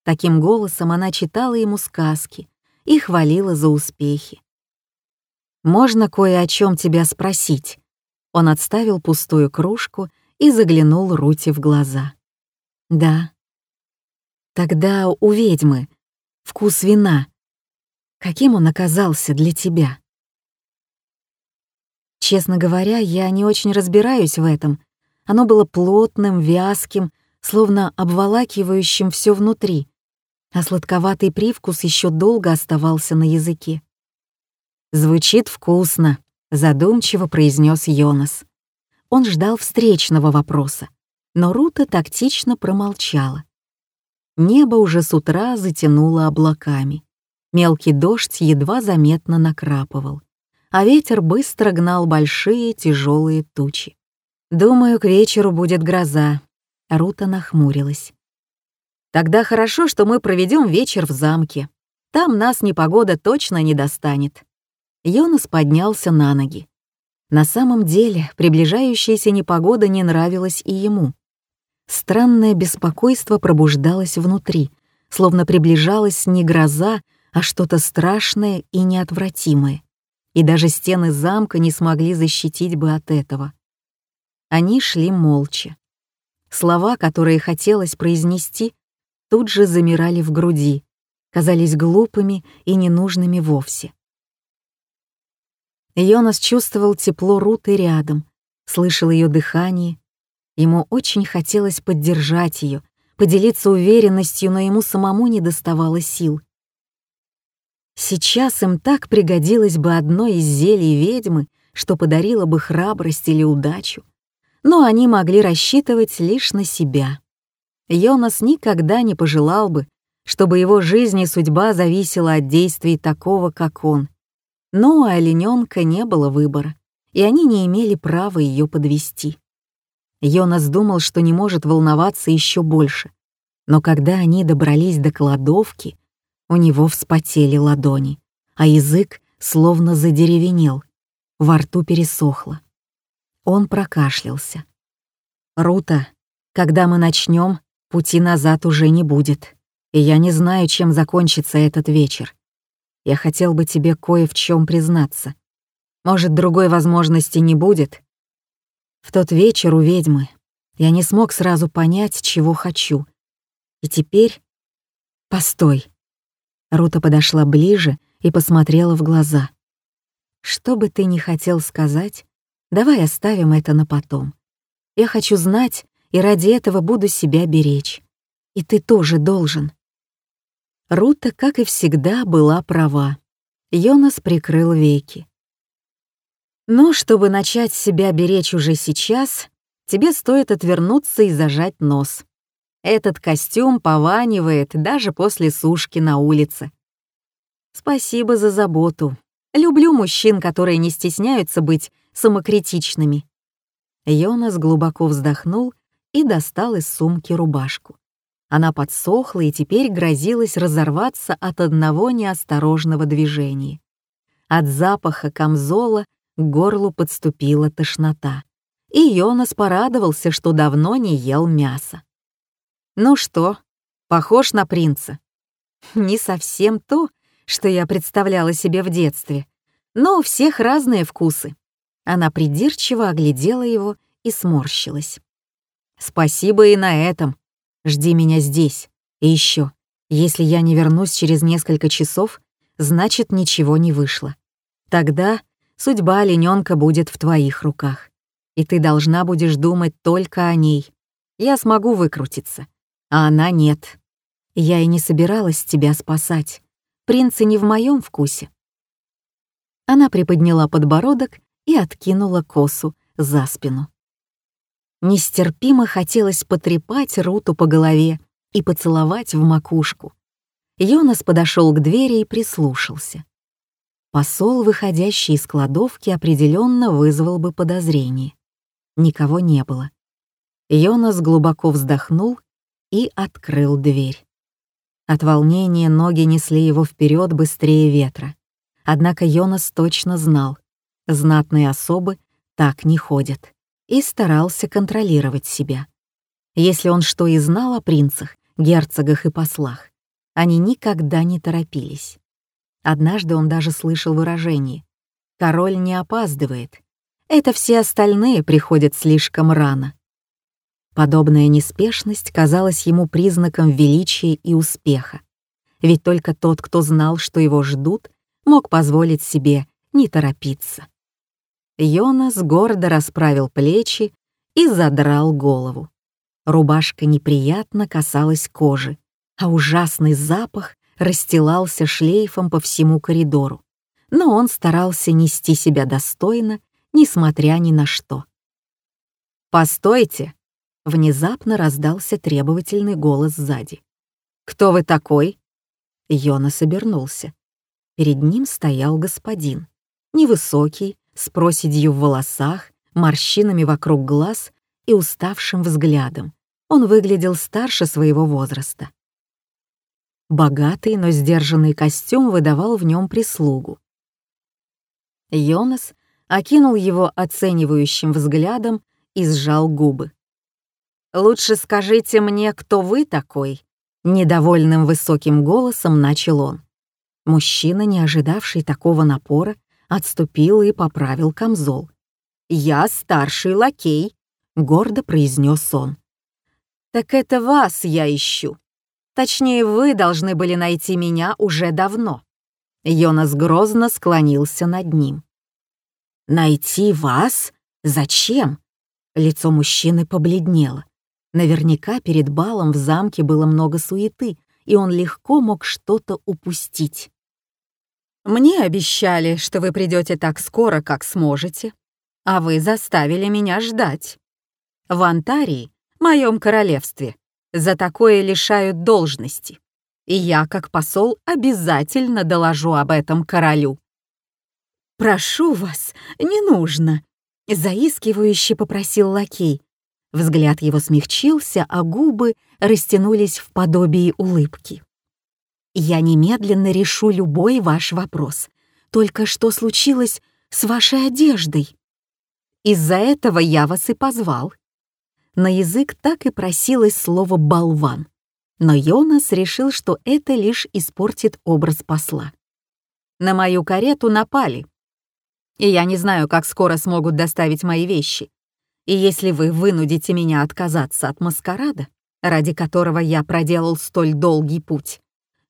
Таким голосом она читала ему сказки и хвалила за успехи. «Можно кое о чем тебя спросить?» Он отставил пустую кружку и заглянул Рути в глаза. «Да». «Тогда у ведьмы вкус вина. Каким он оказался для тебя?» Честно говоря, я не очень разбираюсь в этом, оно было плотным, вязким, словно обволакивающим все внутри, а сладковатый привкус еще долго оставался на языке. «Звучит вкусно», — задумчиво произнес Йонас. Он ждал встречного вопроса, но Рута тактично промолчала. Небо уже с утра затянуло облаками. Мелкий дождь едва заметно накрапывал, а ветер быстро гнал большие тяжелые тучи. «Думаю, к вечеру будет гроза», — Рута нахмурилась. «Тогда хорошо, что мы проведем вечер в замке. Там нас непогода точно не достанет». Йонас поднялся на ноги. На самом деле, приближающаяся непогода не нравилась и ему. Странное беспокойство пробуждалось внутри, словно приближалась не гроза, а что-то страшное и неотвратимое. И даже стены замка не смогли защитить бы от этого. Они шли молча. Слова, которые хотелось произнести, тут же замирали в груди, казались глупыми и ненужными вовсе. Йонас чувствовал тепло Руты рядом, слышал ее дыхание. Ему очень хотелось поддержать ее, поделиться уверенностью, но ему самому не доставало сил. Сейчас им так пригодилось бы одно из зелий ведьмы, что подарило бы храбрость или удачу но они могли рассчитывать лишь на себя. Йонас никогда не пожелал бы, чтобы его жизнь и судьба зависела от действий такого, как он. Но у олененка не было выбора, и они не имели права ее подвести. Йонас думал, что не может волноваться еще больше, но когда они добрались до кладовки, у него вспотели ладони, а язык словно задеревенел, во рту пересохло. Он прокашлялся. «Рута, когда мы начнем, пути назад уже не будет, и я не знаю, чем закончится этот вечер. Я хотел бы тебе кое в чем признаться. Может, другой возможности не будет? В тот вечер у ведьмы я не смог сразу понять, чего хочу. И теперь... Постой. Рута подошла ближе и посмотрела в глаза. Что бы ты ни хотел сказать, Давай оставим это на потом. Я хочу знать, и ради этого буду себя беречь. И ты тоже должен». Рута, как и всегда, была права. Йонас прикрыл веки. «Ну, чтобы начать себя беречь уже сейчас, тебе стоит отвернуться и зажать нос. Этот костюм пованивает даже после сушки на улице. Спасибо за заботу. Люблю мужчин, которые не стесняются быть самокритичными». Йонас глубоко вздохнул и достал из сумки рубашку. Она подсохла и теперь грозилась разорваться от одного неосторожного движения. От запаха камзола к горлу подступила тошнота. И Йонас порадовался, что давно не ел мясо. «Ну что, похож на принца?» «Не совсем то, что я представляла себе в детстве, но у всех разные вкусы». Она придирчиво оглядела его и сморщилась. «Спасибо и на этом. Жди меня здесь. И еще, если я не вернусь через несколько часов, значит, ничего не вышло. Тогда судьба олененка будет в твоих руках, и ты должна будешь думать только о ней. Я смогу выкрутиться, а она нет. Я и не собиралась тебя спасать. Принцы не в моем вкусе. Она приподняла подбородок и откинула косу за спину. Нестерпимо хотелось потрепать Руту по голове и поцеловать в макушку. Йонас подошел к двери и прислушался. Посол, выходящий из кладовки, определенно вызвал бы подозрение. Никого не было. Йонас глубоко вздохнул и открыл дверь. От волнения ноги несли его вперед быстрее ветра. Однако Йонас точно знал, знатные особы так не ходят и старался контролировать себя. Если он что и знал о принцах, герцогах и послах, они никогда не торопились. Однажды он даже слышал выражение «Король не опаздывает. Это все остальные приходят слишком рано». Подобная неспешность казалась ему признаком величия и успеха. Ведь только тот, кто знал, что его ждут, мог позволить себе не торопиться. Йонас гордо расправил плечи и задрал голову. Рубашка неприятно касалась кожи, а ужасный запах расстилался шлейфом по всему коридору. Но он старался нести себя достойно, несмотря ни на что. «Постойте!» — внезапно раздался требовательный голос сзади. «Кто вы такой?» Йонас обернулся. Перед ним стоял господин. Невысокий, с проседью в волосах, морщинами вокруг глаз и уставшим взглядом. Он выглядел старше своего возраста. Богатый, но сдержанный костюм выдавал в нем прислугу. Йонас окинул его оценивающим взглядом и сжал губы. «Лучше скажите мне, кто вы такой?» Недовольным высоким голосом начал он. Мужчина, не ожидавший такого напора, отступил и поправил камзол. «Я старший лакей», — гордо произнес он. «Так это вас я ищу. Точнее, вы должны были найти меня уже давно». Йонас грозно склонился над ним. «Найти вас? Зачем?» Лицо мужчины побледнело. Наверняка перед балом в замке было много суеты, и он легко мог что-то упустить. Мне обещали, что вы придете так скоро, как сможете, а вы заставили меня ждать. В Антарии, моем королевстве, за такое лишают должности, и я, как посол, обязательно доложу об этом королю. «Прошу вас, не нужно», — заискивающе попросил лакей. Взгляд его смягчился, а губы растянулись в подобии улыбки. Я немедленно решу любой ваш вопрос. Только что случилось с вашей одеждой? Из-за этого я вас и позвал. На язык так и просилось слово «болван». Но Йонас решил, что это лишь испортит образ посла. На мою карету напали. И я не знаю, как скоро смогут доставить мои вещи. И если вы вынудите меня отказаться от маскарада, ради которого я проделал столь долгий путь,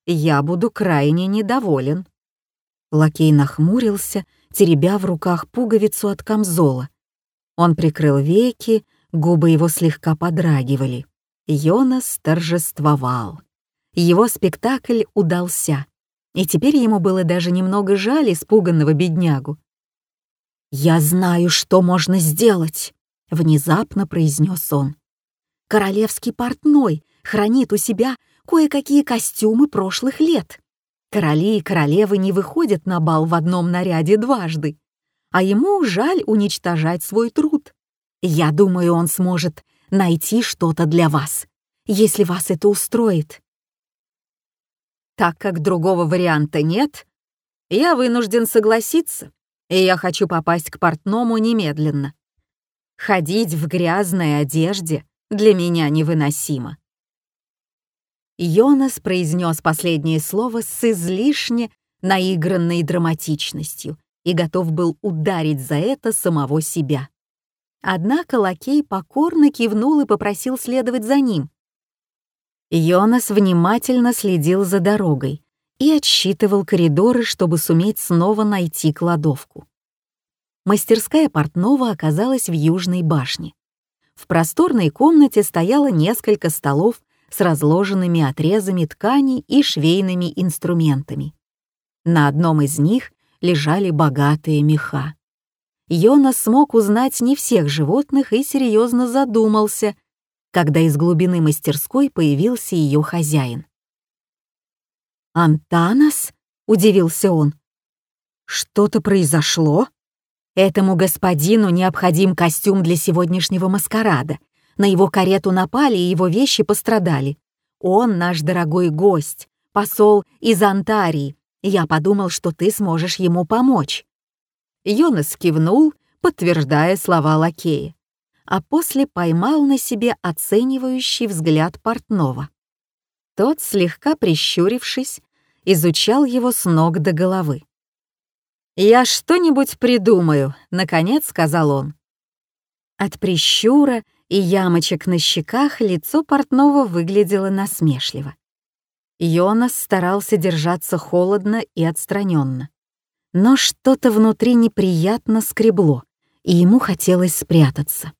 я буду крайне недоволен». Лакей нахмурился, теребя в руках пуговицу от камзола. Он прикрыл веки, губы его слегка подрагивали. Йонас торжествовал. Его спектакль удался, и теперь ему было даже немного жаль испуганного беднягу. «Я знаю, что можно сделать», — внезапно произнес он. «Королевский портной хранит у себя кое-какие костюмы прошлых лет. Короли и королевы не выходят на бал в одном наряде дважды, а ему жаль уничтожать свой труд. Я думаю, он сможет найти что-то для вас, если вас это устроит. Так как другого варианта нет, я вынужден согласиться, и я хочу попасть к портному немедленно. Ходить в грязной одежде для меня невыносимо. Йонас произнес последнее слово с излишне наигранной драматичностью и готов был ударить за это самого себя. Однако лакей покорно кивнул и попросил следовать за ним. Йонас внимательно следил за дорогой и отсчитывал коридоры, чтобы суметь снова найти кладовку. Мастерская портного оказалась в южной башне. В просторной комнате стояло несколько столов с разложенными отрезами тканей и швейными инструментами. На одном из них лежали богатые меха. Йонас смог узнать не всех животных и серьезно задумался, когда из глубины мастерской появился ее хозяин. «Антанас?» — удивился он. «Что-то произошло? Этому господину необходим костюм для сегодняшнего маскарада. На его карету напали, и его вещи пострадали. Он наш дорогой гость, посол из Антарии. Я подумал, что ты сможешь ему помочь». Йонас кивнул, подтверждая слова лакея а после поймал на себе оценивающий взгляд портного. Тот, слегка прищурившись, изучал его с ног до головы. «Я что-нибудь придумаю», — наконец сказал он. От прищура и ямочек на щеках лицо портного выглядело насмешливо. Йонас старался держаться холодно и отстраненно. Но что-то внутри неприятно скребло, и ему хотелось спрятаться.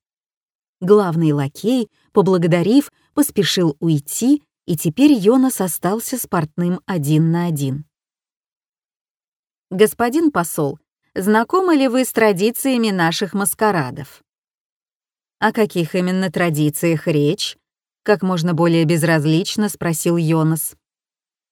Главный лакей, поблагодарив, поспешил уйти, и теперь Йонас остался с портным один на один. «Господин посол, знакомы ли вы с традициями наших маскарадов?» «О каких именно традициях речь?» — как можно более безразлично спросил Йонас.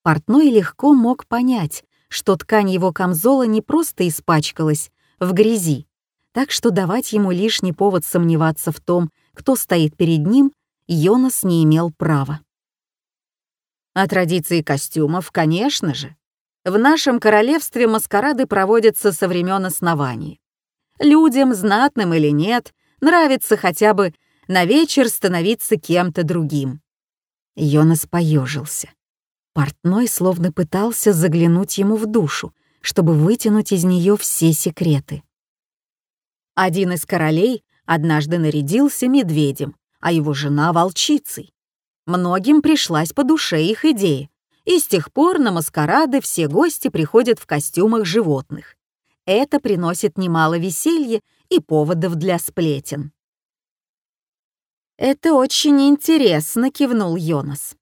Портной легко мог понять, что ткань его камзола не просто испачкалась в грязи, так что давать ему лишний повод сомневаться в том, кто стоит перед ним, Йонас не имел права. А традиции костюмов, конечно же. В нашем королевстве маскарады проводятся со времен основания. Людям, знатным или нет, нравится хотя бы на вечер становиться кем-то другим. Йонас поежился. Портной словно пытался заглянуть ему в душу, чтобы вытянуть из нее все секреты. Один из королей однажды нарядился медведем, а его жена — волчицей. Многим пришлась по душе их идея, и с тех пор на маскарады все гости приходят в костюмах животных. Это приносит немало веселья и поводов для сплетен. «Это очень интересно», — кивнул Йонас.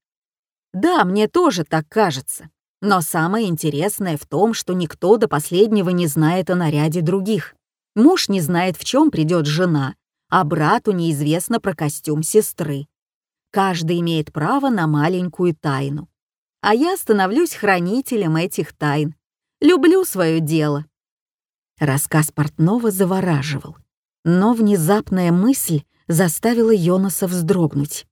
«Да, мне тоже так кажется. Но самое интересное в том, что никто до последнего не знает о наряде других. Муж не знает, в чем придет жена, а брату неизвестно про костюм сестры. Каждый имеет право на маленькую тайну. А я становлюсь хранителем этих тайн. Люблю свое дело. Рассказ портного завораживал, но внезапная мысль заставила Йонаса вздрогнуть.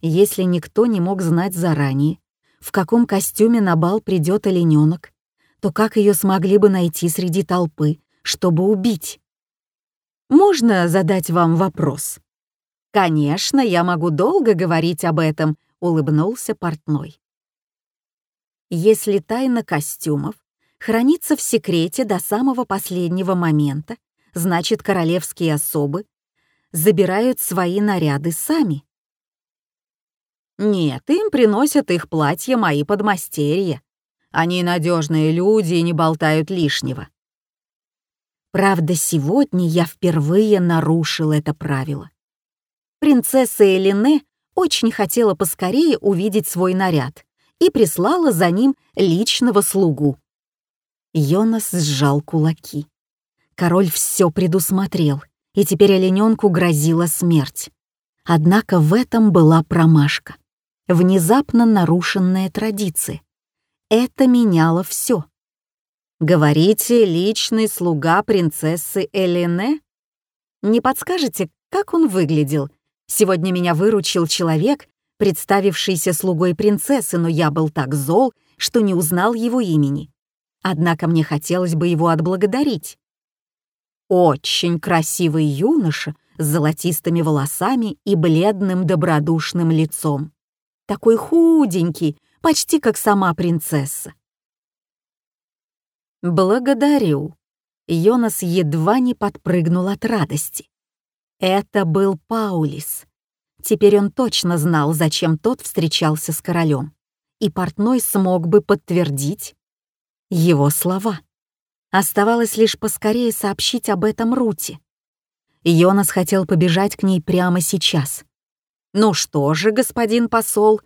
Если никто не мог знать заранее, в каком костюме на бал придет олененок, то как ее смогли бы найти среди толпы, чтобы убить. Можно задать вам вопрос? Конечно, я могу долго говорить об этом, улыбнулся портной. Если тайна костюмов хранится в секрете до самого последнего момента, значит, королевские особы забирают свои наряды сами. Нет, им приносят их платья мои подмастерья. Они надежные люди и не болтают лишнего. Правда, сегодня я впервые нарушил это правило. Принцесса Элине очень хотела поскорее увидеть свой наряд и прислала за ним личного слугу. Йонас сжал кулаки. Король все предусмотрел, и теперь олененку грозила смерть. Однако в этом была промашка. Внезапно нарушенная традиция. Это меняло все. Говорите, личный слуга принцессы Элене? Не подскажете, как он выглядел? Сегодня меня выручил человек, представившийся слугой принцессы, но я был так зол, что не узнал его имени. Однако мне хотелось бы его отблагодарить. Очень красивый юноша с золотистыми волосами и бледным добродушным лицом. Такой худенький, почти как сама принцесса. «Благодарю». Йонас едва не подпрыгнул от радости. Это был Паулис. Теперь он точно знал, зачем тот встречался с королем, и портной смог бы подтвердить его слова. Оставалось лишь поскорее сообщить об этом Рути. Йонас хотел побежать к ней прямо сейчас. «Ну что же, господин посол,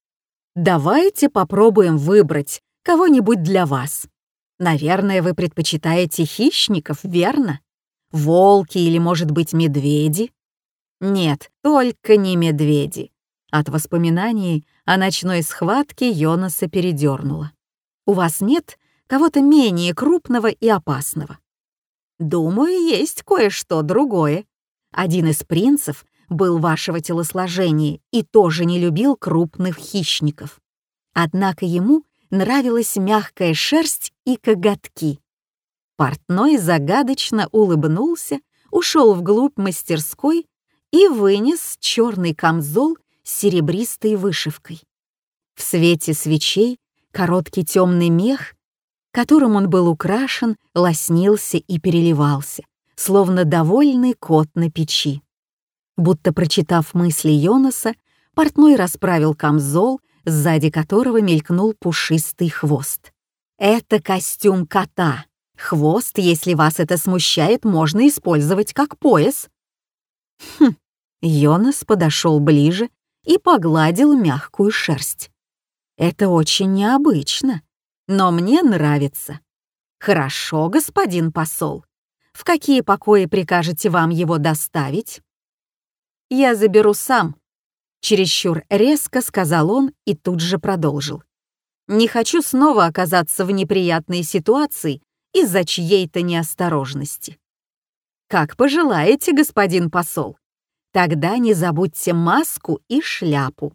давайте попробуем выбрать кого-нибудь для вас. Наверное, вы предпочитаете хищников, верно? Волки или, может быть, медведи? Нет, только не медведи. От воспоминаний о ночной схватке Йонаса передернуло. У вас нет кого-то менее крупного и опасного? Думаю, есть кое-что другое. Один из принцев был вашего телосложения и тоже не любил крупных хищников. Однако ему нравилась мягкая шерсть и коготки. Портной загадочно улыбнулся, ушел вглубь мастерской и вынес черный камзол с серебристой вышивкой. В свете свечей короткий темный мех, которым он был украшен, лоснился и переливался, словно довольный кот на печи. Будто прочитав мысли Йонаса, портной расправил камзол, сзади которого мелькнул пушистый хвост. «Это костюм кота. Хвост, если вас это смущает, можно использовать как пояс». Хм, Йонас подошел ближе и погладил мягкую шерсть. «Это очень необычно, но мне нравится. Хорошо, господин посол. В какие покои прикажете вам его доставить?» «Я заберу сам», Чересчур резко сказал он и тут же продолжил. «Не хочу снова оказаться в неприятной ситуации из-за чьей-то неосторожности». «Как пожелаете, господин посол. Тогда не забудьте маску и шляпу.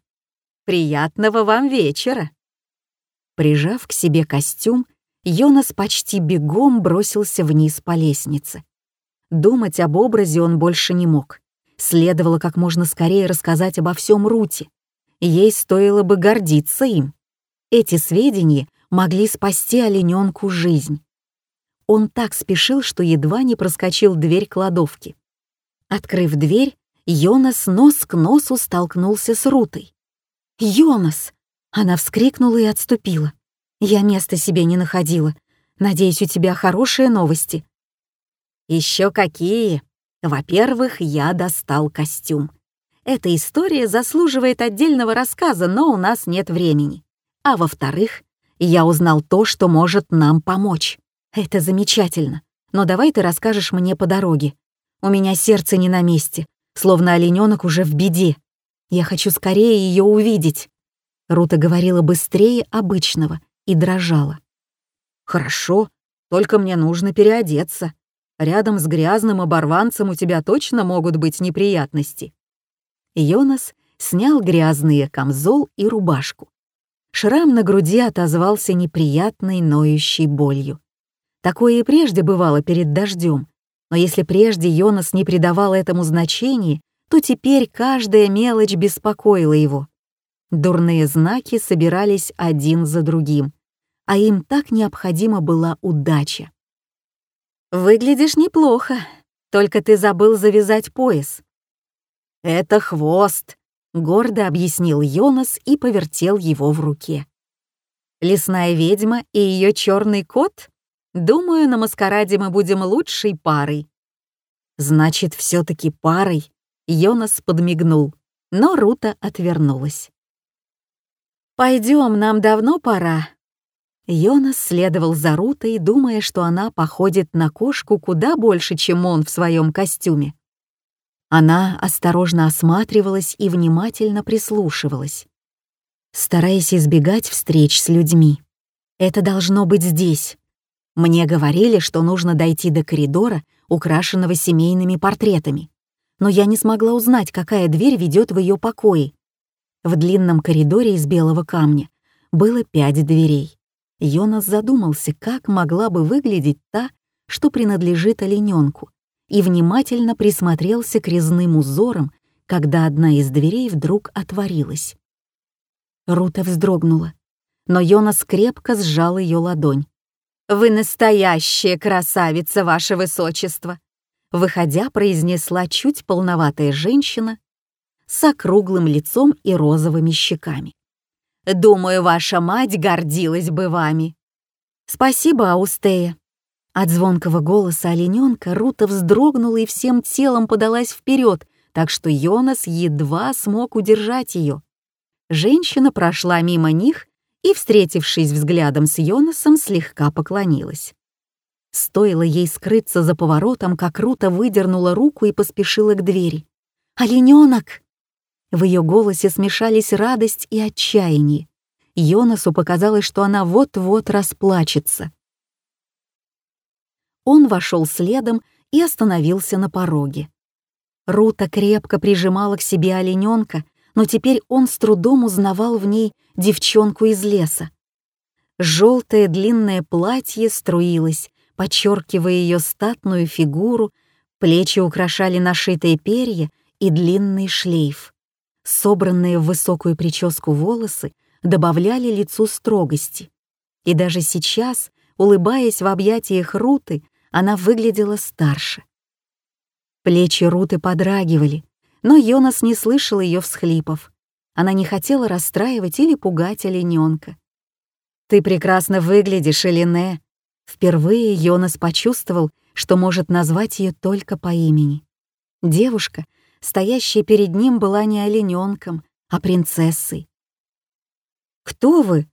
Приятного вам вечера!» Прижав к себе костюм, Йонас почти бегом бросился вниз по лестнице. Думать об образе он больше не мог. Следовало как можно скорее рассказать обо всем Рути. Ей стоило бы гордиться им. Эти сведения могли спасти олененку жизнь. Он так спешил, что едва не проскочил дверь кладовки. Открыв дверь, Йонас нос к носу столкнулся с Рутой. «Йонас!» Она вскрикнула и отступила. «Я места себе не находила. Надеюсь, у тебя хорошие новости». «Еще какие!» Во-первых, я достал костюм. Эта история заслуживает отдельного рассказа, но у нас нет времени. А во-вторых, я узнал то, что может нам помочь. Это замечательно. Но давай ты расскажешь мне по дороге. У меня сердце не на месте, словно олененок уже в беде. Я хочу скорее ее увидеть. Рута говорила быстрее обычного и дрожала. «Хорошо, только мне нужно переодеться. Рядом с грязным оборванцем у тебя точно могут быть неприятности». Йонас снял грязные камзол и рубашку. Шрам на груди отозвался неприятной ноющей болью. Такое и прежде бывало перед дождем, но если прежде Йонас не придавал этому значения, то теперь каждая мелочь беспокоила его. Дурные знаки собирались один за другим, а им так необходима была удача. «Выглядишь неплохо, только ты забыл завязать пояс». «Это хвост», — гордо объяснил Йонас и повертел его в руке. «Лесная ведьма и ее черный кот? Думаю, на маскараде мы будем лучшей парой». «Значит, все таки парой», — Йонас подмигнул, но Рута отвернулась. Пойдем, нам давно пора», Йонас следовал за Рутой, думая, что она походит на кошку куда больше, чем он в своем костюме. Она осторожно осматривалась и внимательно прислушивалась, стараясь избегать встреч с людьми. Это должно быть здесь. Мне говорили, что нужно дойти до коридора, украшенного семейными портретами. Но я не смогла узнать, какая дверь ведет в ее покои. В длинном коридоре из белого камня было пять дверей. Йонас задумался, как могла бы выглядеть та, что принадлежит олененку, и внимательно присмотрелся к резным узорам, когда одна из дверей вдруг отворилась. Рута вздрогнула, но Йонас крепко сжал ее ладонь. «Вы настоящая красавица, ваше высочество!» Выходя, произнесла чуть полноватая женщина с округлым лицом и розовыми щеками. «Думаю, ваша мать гордилась бы вами». «Спасибо, Аустея». От звонкого голоса олененка Рута вздрогнула и всем телом подалась вперед, так что Йонас едва смог удержать ее. Женщина прошла мимо них и, встретившись взглядом с Йонасом, слегка поклонилась. Стоило ей скрыться за поворотом, как Рута выдернула руку и поспешила к двери. «Олененок!» В ее голосе смешались радость и отчаяние. Йонасу показалось, что она вот-вот расплачется. Он вошел следом и остановился на пороге. Рута крепко прижимала к себе олененка, но теперь он с трудом узнавал в ней девчонку из леса. Желтое длинное платье струилось, подчеркивая ее статную фигуру, плечи украшали нашитые перья и длинный шлейф. Собранные в высокую прическу волосы добавляли лицу строгости. И даже сейчас, улыбаясь в объятиях Руты, она выглядела старше. Плечи Руты подрагивали, но Йонас не слышал ее всхлипов. Она не хотела расстраивать или пугать олененка. «Ты прекрасно выглядишь, Элине», Впервые Йонас почувствовал, что может назвать ее только по имени. Девушка, стоящая перед ним, была не олененком, а принцессой. «Кто вы?»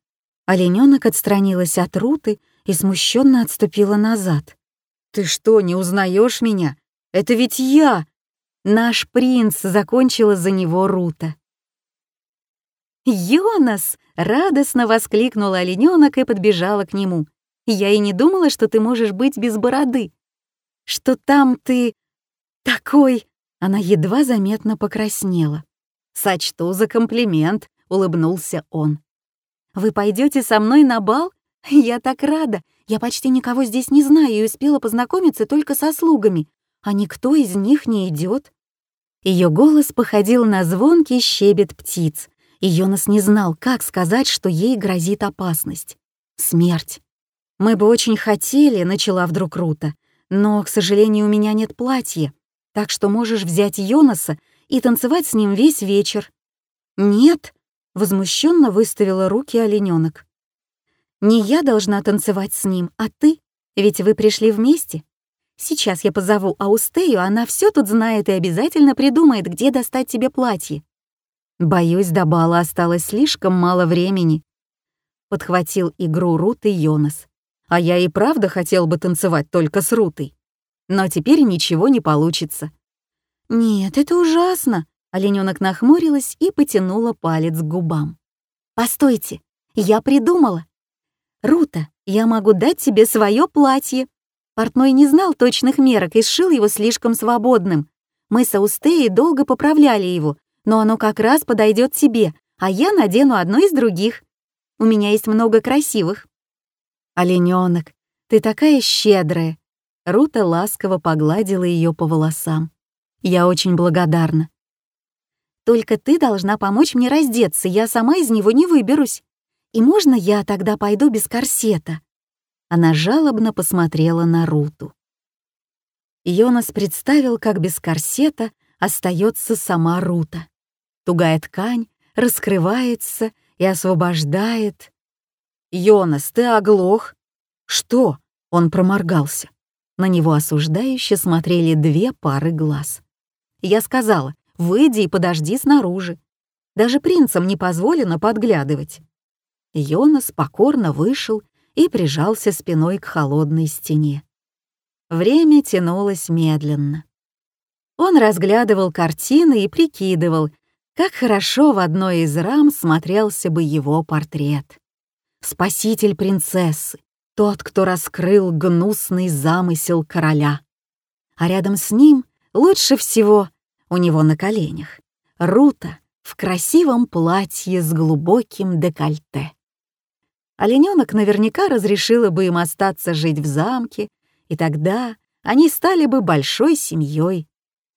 Олененок отстранилась от Руты и смущенно отступила назад. «Ты что, не узнаешь меня? Это ведь я!» «Наш принц!» — закончила за него Рута. «Йонас!» — радостно воскликнула олененок и подбежала к нему. Я и не думала, что ты можешь быть без бороды. Что там ты такой...» Она едва заметно покраснела. «Сочту за комплимент», — улыбнулся он. «Вы пойдете со мной на бал? Я так рада. Я почти никого здесь не знаю и успела познакомиться только со слугами, а никто из них не идет. Ее голос походил на звонкий щебет птиц, и Йонас не знал, как сказать, что ей грозит опасность. Смерть. «Мы бы очень хотели», — начала вдруг Рута, «но, к сожалению, у меня нет платья, так что можешь взять Йонаса и танцевать с ним весь вечер». «Нет», — возмущенно выставила руки олененок. «Не я должна танцевать с ним, а ты, ведь вы пришли вместе. Сейчас я позову Аустею, она все тут знает и обязательно придумает, где достать тебе платье». «Боюсь, до бала осталось слишком мало времени», — подхватил игру Рут и Йонас. А я и правда хотел бы танцевать только с Рутой. Но теперь ничего не получится. «Нет, это ужасно!» Оленёнок нахмурилась и потянула палец к губам. «Постойте, я придумала. Рута, я могу дать тебе свое платье». Портной не знал точных мерок и сшил его слишком свободным. Мы с Аустеей долго поправляли его, но оно как раз подойдет тебе, а я надену одно из других. У меня есть много красивых. «Оленёнок, ты такая щедрая!» Рута ласково погладила ее по волосам. «Я очень благодарна». «Только ты должна помочь мне раздеться, я сама из него не выберусь. И можно я тогда пойду без корсета?» Она жалобно посмотрела на Руту. Йонас представил, как без корсета остается сама Рута. Тугая ткань раскрывается и освобождает «Йонас, ты оглох?» «Что?» — он проморгался. На него осуждающе смотрели две пары глаз. Я сказала, выйди и подожди снаружи. Даже принцам не позволено подглядывать. Йонас покорно вышел и прижался спиной к холодной стене. Время тянулось медленно. Он разглядывал картины и прикидывал, как хорошо в одной из рам смотрелся бы его портрет. спаситель принцессы, тот, кто раскрыл гнусный замысел короля. А рядом с ним лучше всего у него на коленях Рута в красивом платье с глубоким декольте. Олененок наверняка разрешила бы им остаться жить в замке, и тогда они стали бы большой семьей.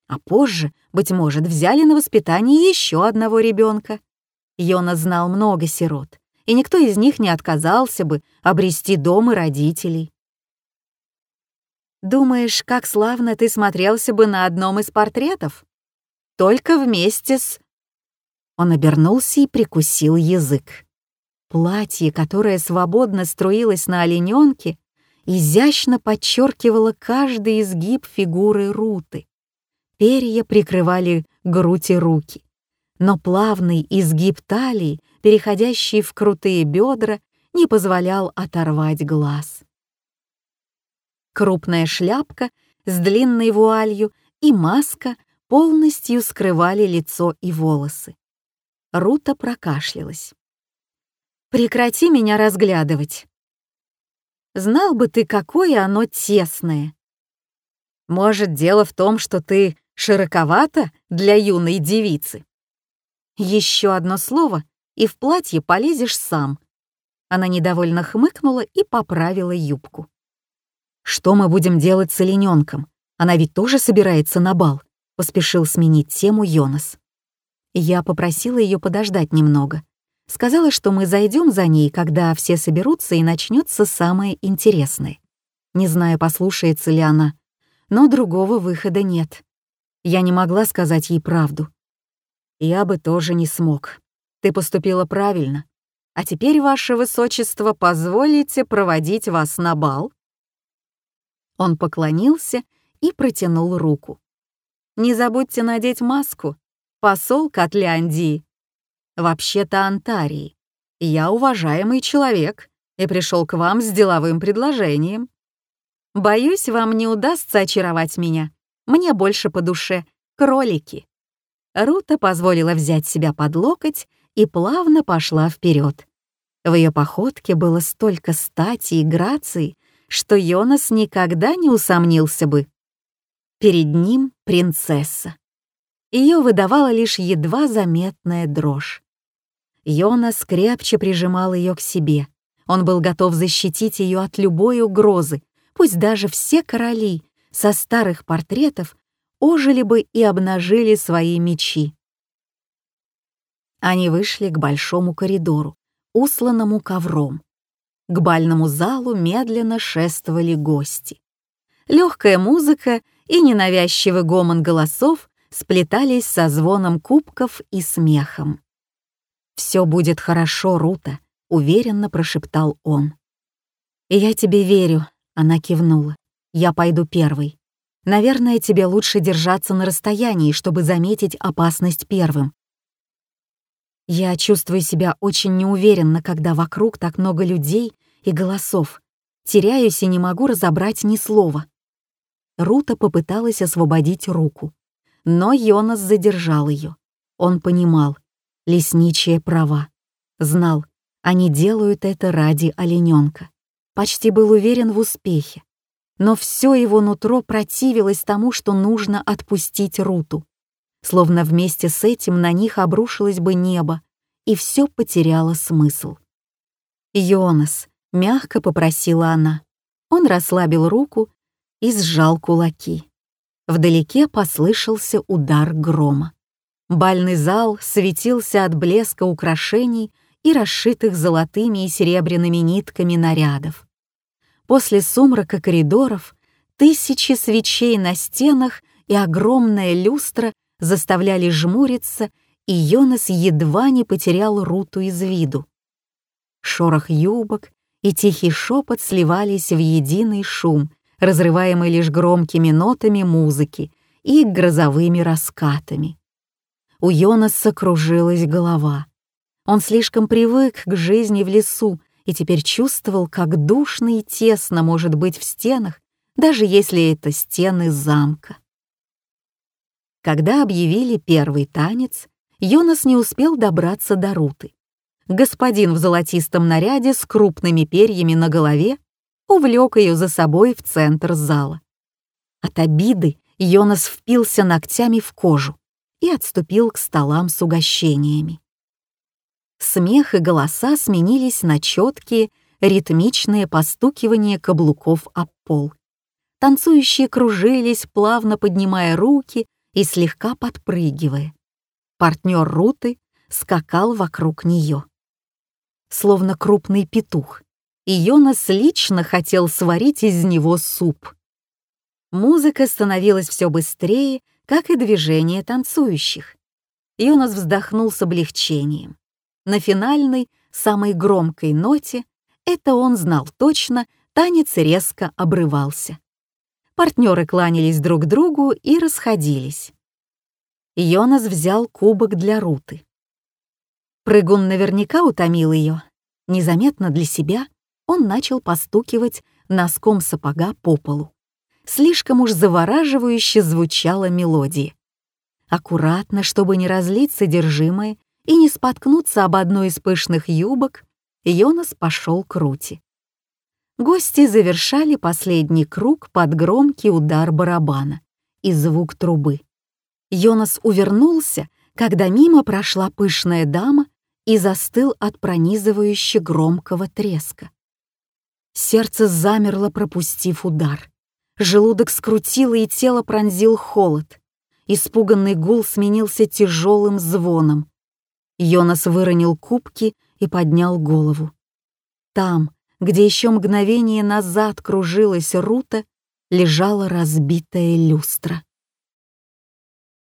А позже, быть может, взяли на воспитание еще одного ребенка. Йона знал много сирот, и никто из них не отказался бы обрести дом и родителей. «Думаешь, как славно ты смотрелся бы на одном из портретов?» только вместе с...» Он обернулся и прикусил язык. Платье, которое свободно струилось на олененке, изящно подчеркивало каждый изгиб фигуры Руты. Перья прикрывали грудь и руки, но плавный изгиб талии, переходящий в крутые бедра, не позволял оторвать глаз. Крупная шляпка с длинной вуалью и маска полностью скрывали лицо и волосы. Рута прокашлялась. «Прекрати меня разглядывать. Знал бы ты, какое оно тесное. Может, дело в том, что ты широковата для юной девицы? Еще одно слово, и в платье полезешь сам». Она недовольно хмыкнула и поправила юбку. «Что мы будем делать с олененком? Она ведь тоже собирается на бал поспешил сменить тему Йонас. Я попросила ее подождать немного. Сказала, что мы зайдем за ней, когда все соберутся и начнется самое интересное. Не знаю, послушается ли она, но другого выхода нет. Я не могла сказать ей правду. Я бы тоже не смог. Ты поступила правильно. А теперь, ваше высочество, позволите проводить вас на бал?» Он поклонился и протянул руку. Не забудьте надеть маску. Посол Котляндии. Вообще-то Антарии. Я уважаемый человек и пришел к вам с деловым предложением. Боюсь, вам не удастся очаровать меня. Мне больше по душе кролики. Рута позволила взять себя под локоть и плавно пошла вперед. В ее походке было столько стати и грации, что Йонас никогда не усомнился бы. Перед ним принцесса. Ее выдавала лишь едва заметная дрожь. Йона скрепче прижимал ее к себе. Он был готов защитить ее от любой угрозы, пусть даже все короли со старых портретов ожили бы и обнажили свои мечи. Они вышли к большому коридору, усланному ковром. К бальному залу медленно шествовали гости. Легкая музыка и ненавязчивый гомон голосов сплетались со звоном кубков и смехом. «Все будет хорошо, Рута», — уверенно прошептал он. «Я тебе верю», — она кивнула. «Я пойду первой. Наверное, тебе лучше держаться на расстоянии, чтобы заметить опасность первым. Я чувствую себя очень неуверенно, когда вокруг так много людей и голосов. Теряюсь и не могу разобрать ни слова. Рута попыталась освободить руку, но Йонас задержал ее. Он понимал, лесничие права. Знал, они делают это ради олененка. Почти был уверен в успехе. Но все его нутро противилось тому, что нужно отпустить Руту. Словно вместе с этим на них обрушилось бы небо, и все потеряло смысл. «Йонас», — мягко попросила она. Он расслабил руку и сжал кулаки. Вдалеке послышался удар грома. Бальный зал светился от блеска украшений и расшитых золотыми и серебряными нитками нарядов. После сумрака коридоров тысячи свечей на стенах и огромная люстра заставляли жмуриться, и Йонас едва не потерял Руту из виду. Шорох юбок и тихий шепот сливались в единый шум, разрываемый лишь громкими нотами музыки и грозовыми раскатами. У Йонаса кружилась голова. Он слишком привык к жизни в лесу и теперь чувствовал, как душно и тесно может быть в стенах, даже если это стены замка. Когда объявили первый танец, Йонас не успел добраться до Руты. господин в золотистом наряде с крупными перьями на голове увлек ее за собой в центр зала. От обиды Йонас впился ногтями в кожу и отступил к столам с угощениями. Смех и голоса сменились на четкие, ритмичные постукивания каблуков об пол. Танцующие кружились, плавно поднимая руки и слегка подпрыгивая. Партнер Руты скакал вокруг нее. Словно крупный петух, и Йонас лично хотел сварить из него суп. Музыка становилась все быстрее, как и движение танцующих. Йонас вздохнул с облегчением. На финальной, самой громкой ноте, это он знал точно, танец резко обрывался. Партнеры кланялись друг другу и расходились. Йонас взял кубок для Руты. Прыгун наверняка утомил ее. Незаметно для себя он начал постукивать носком сапога по полу. Слишком уж завораживающе звучала мелодия. Аккуратно, чтобы не разлить содержимое и не споткнуться об одной из пышных юбок, Йонас пошел к Рути. Гости завершали последний круг под громкий удар барабана и звук трубы. Йонас увернулся, когда мимо прошла пышная дама и застыл от пронизывающе громкого треска. Сердце замерло, пропустив удар. Желудок скрутило, и тело пронзил холод. Испуганный гул сменился тяжелым звоном. Йонас выронил кубки и поднял голову. Там, где еще мгновение назад кружилась рута, лежала разбитая люстра.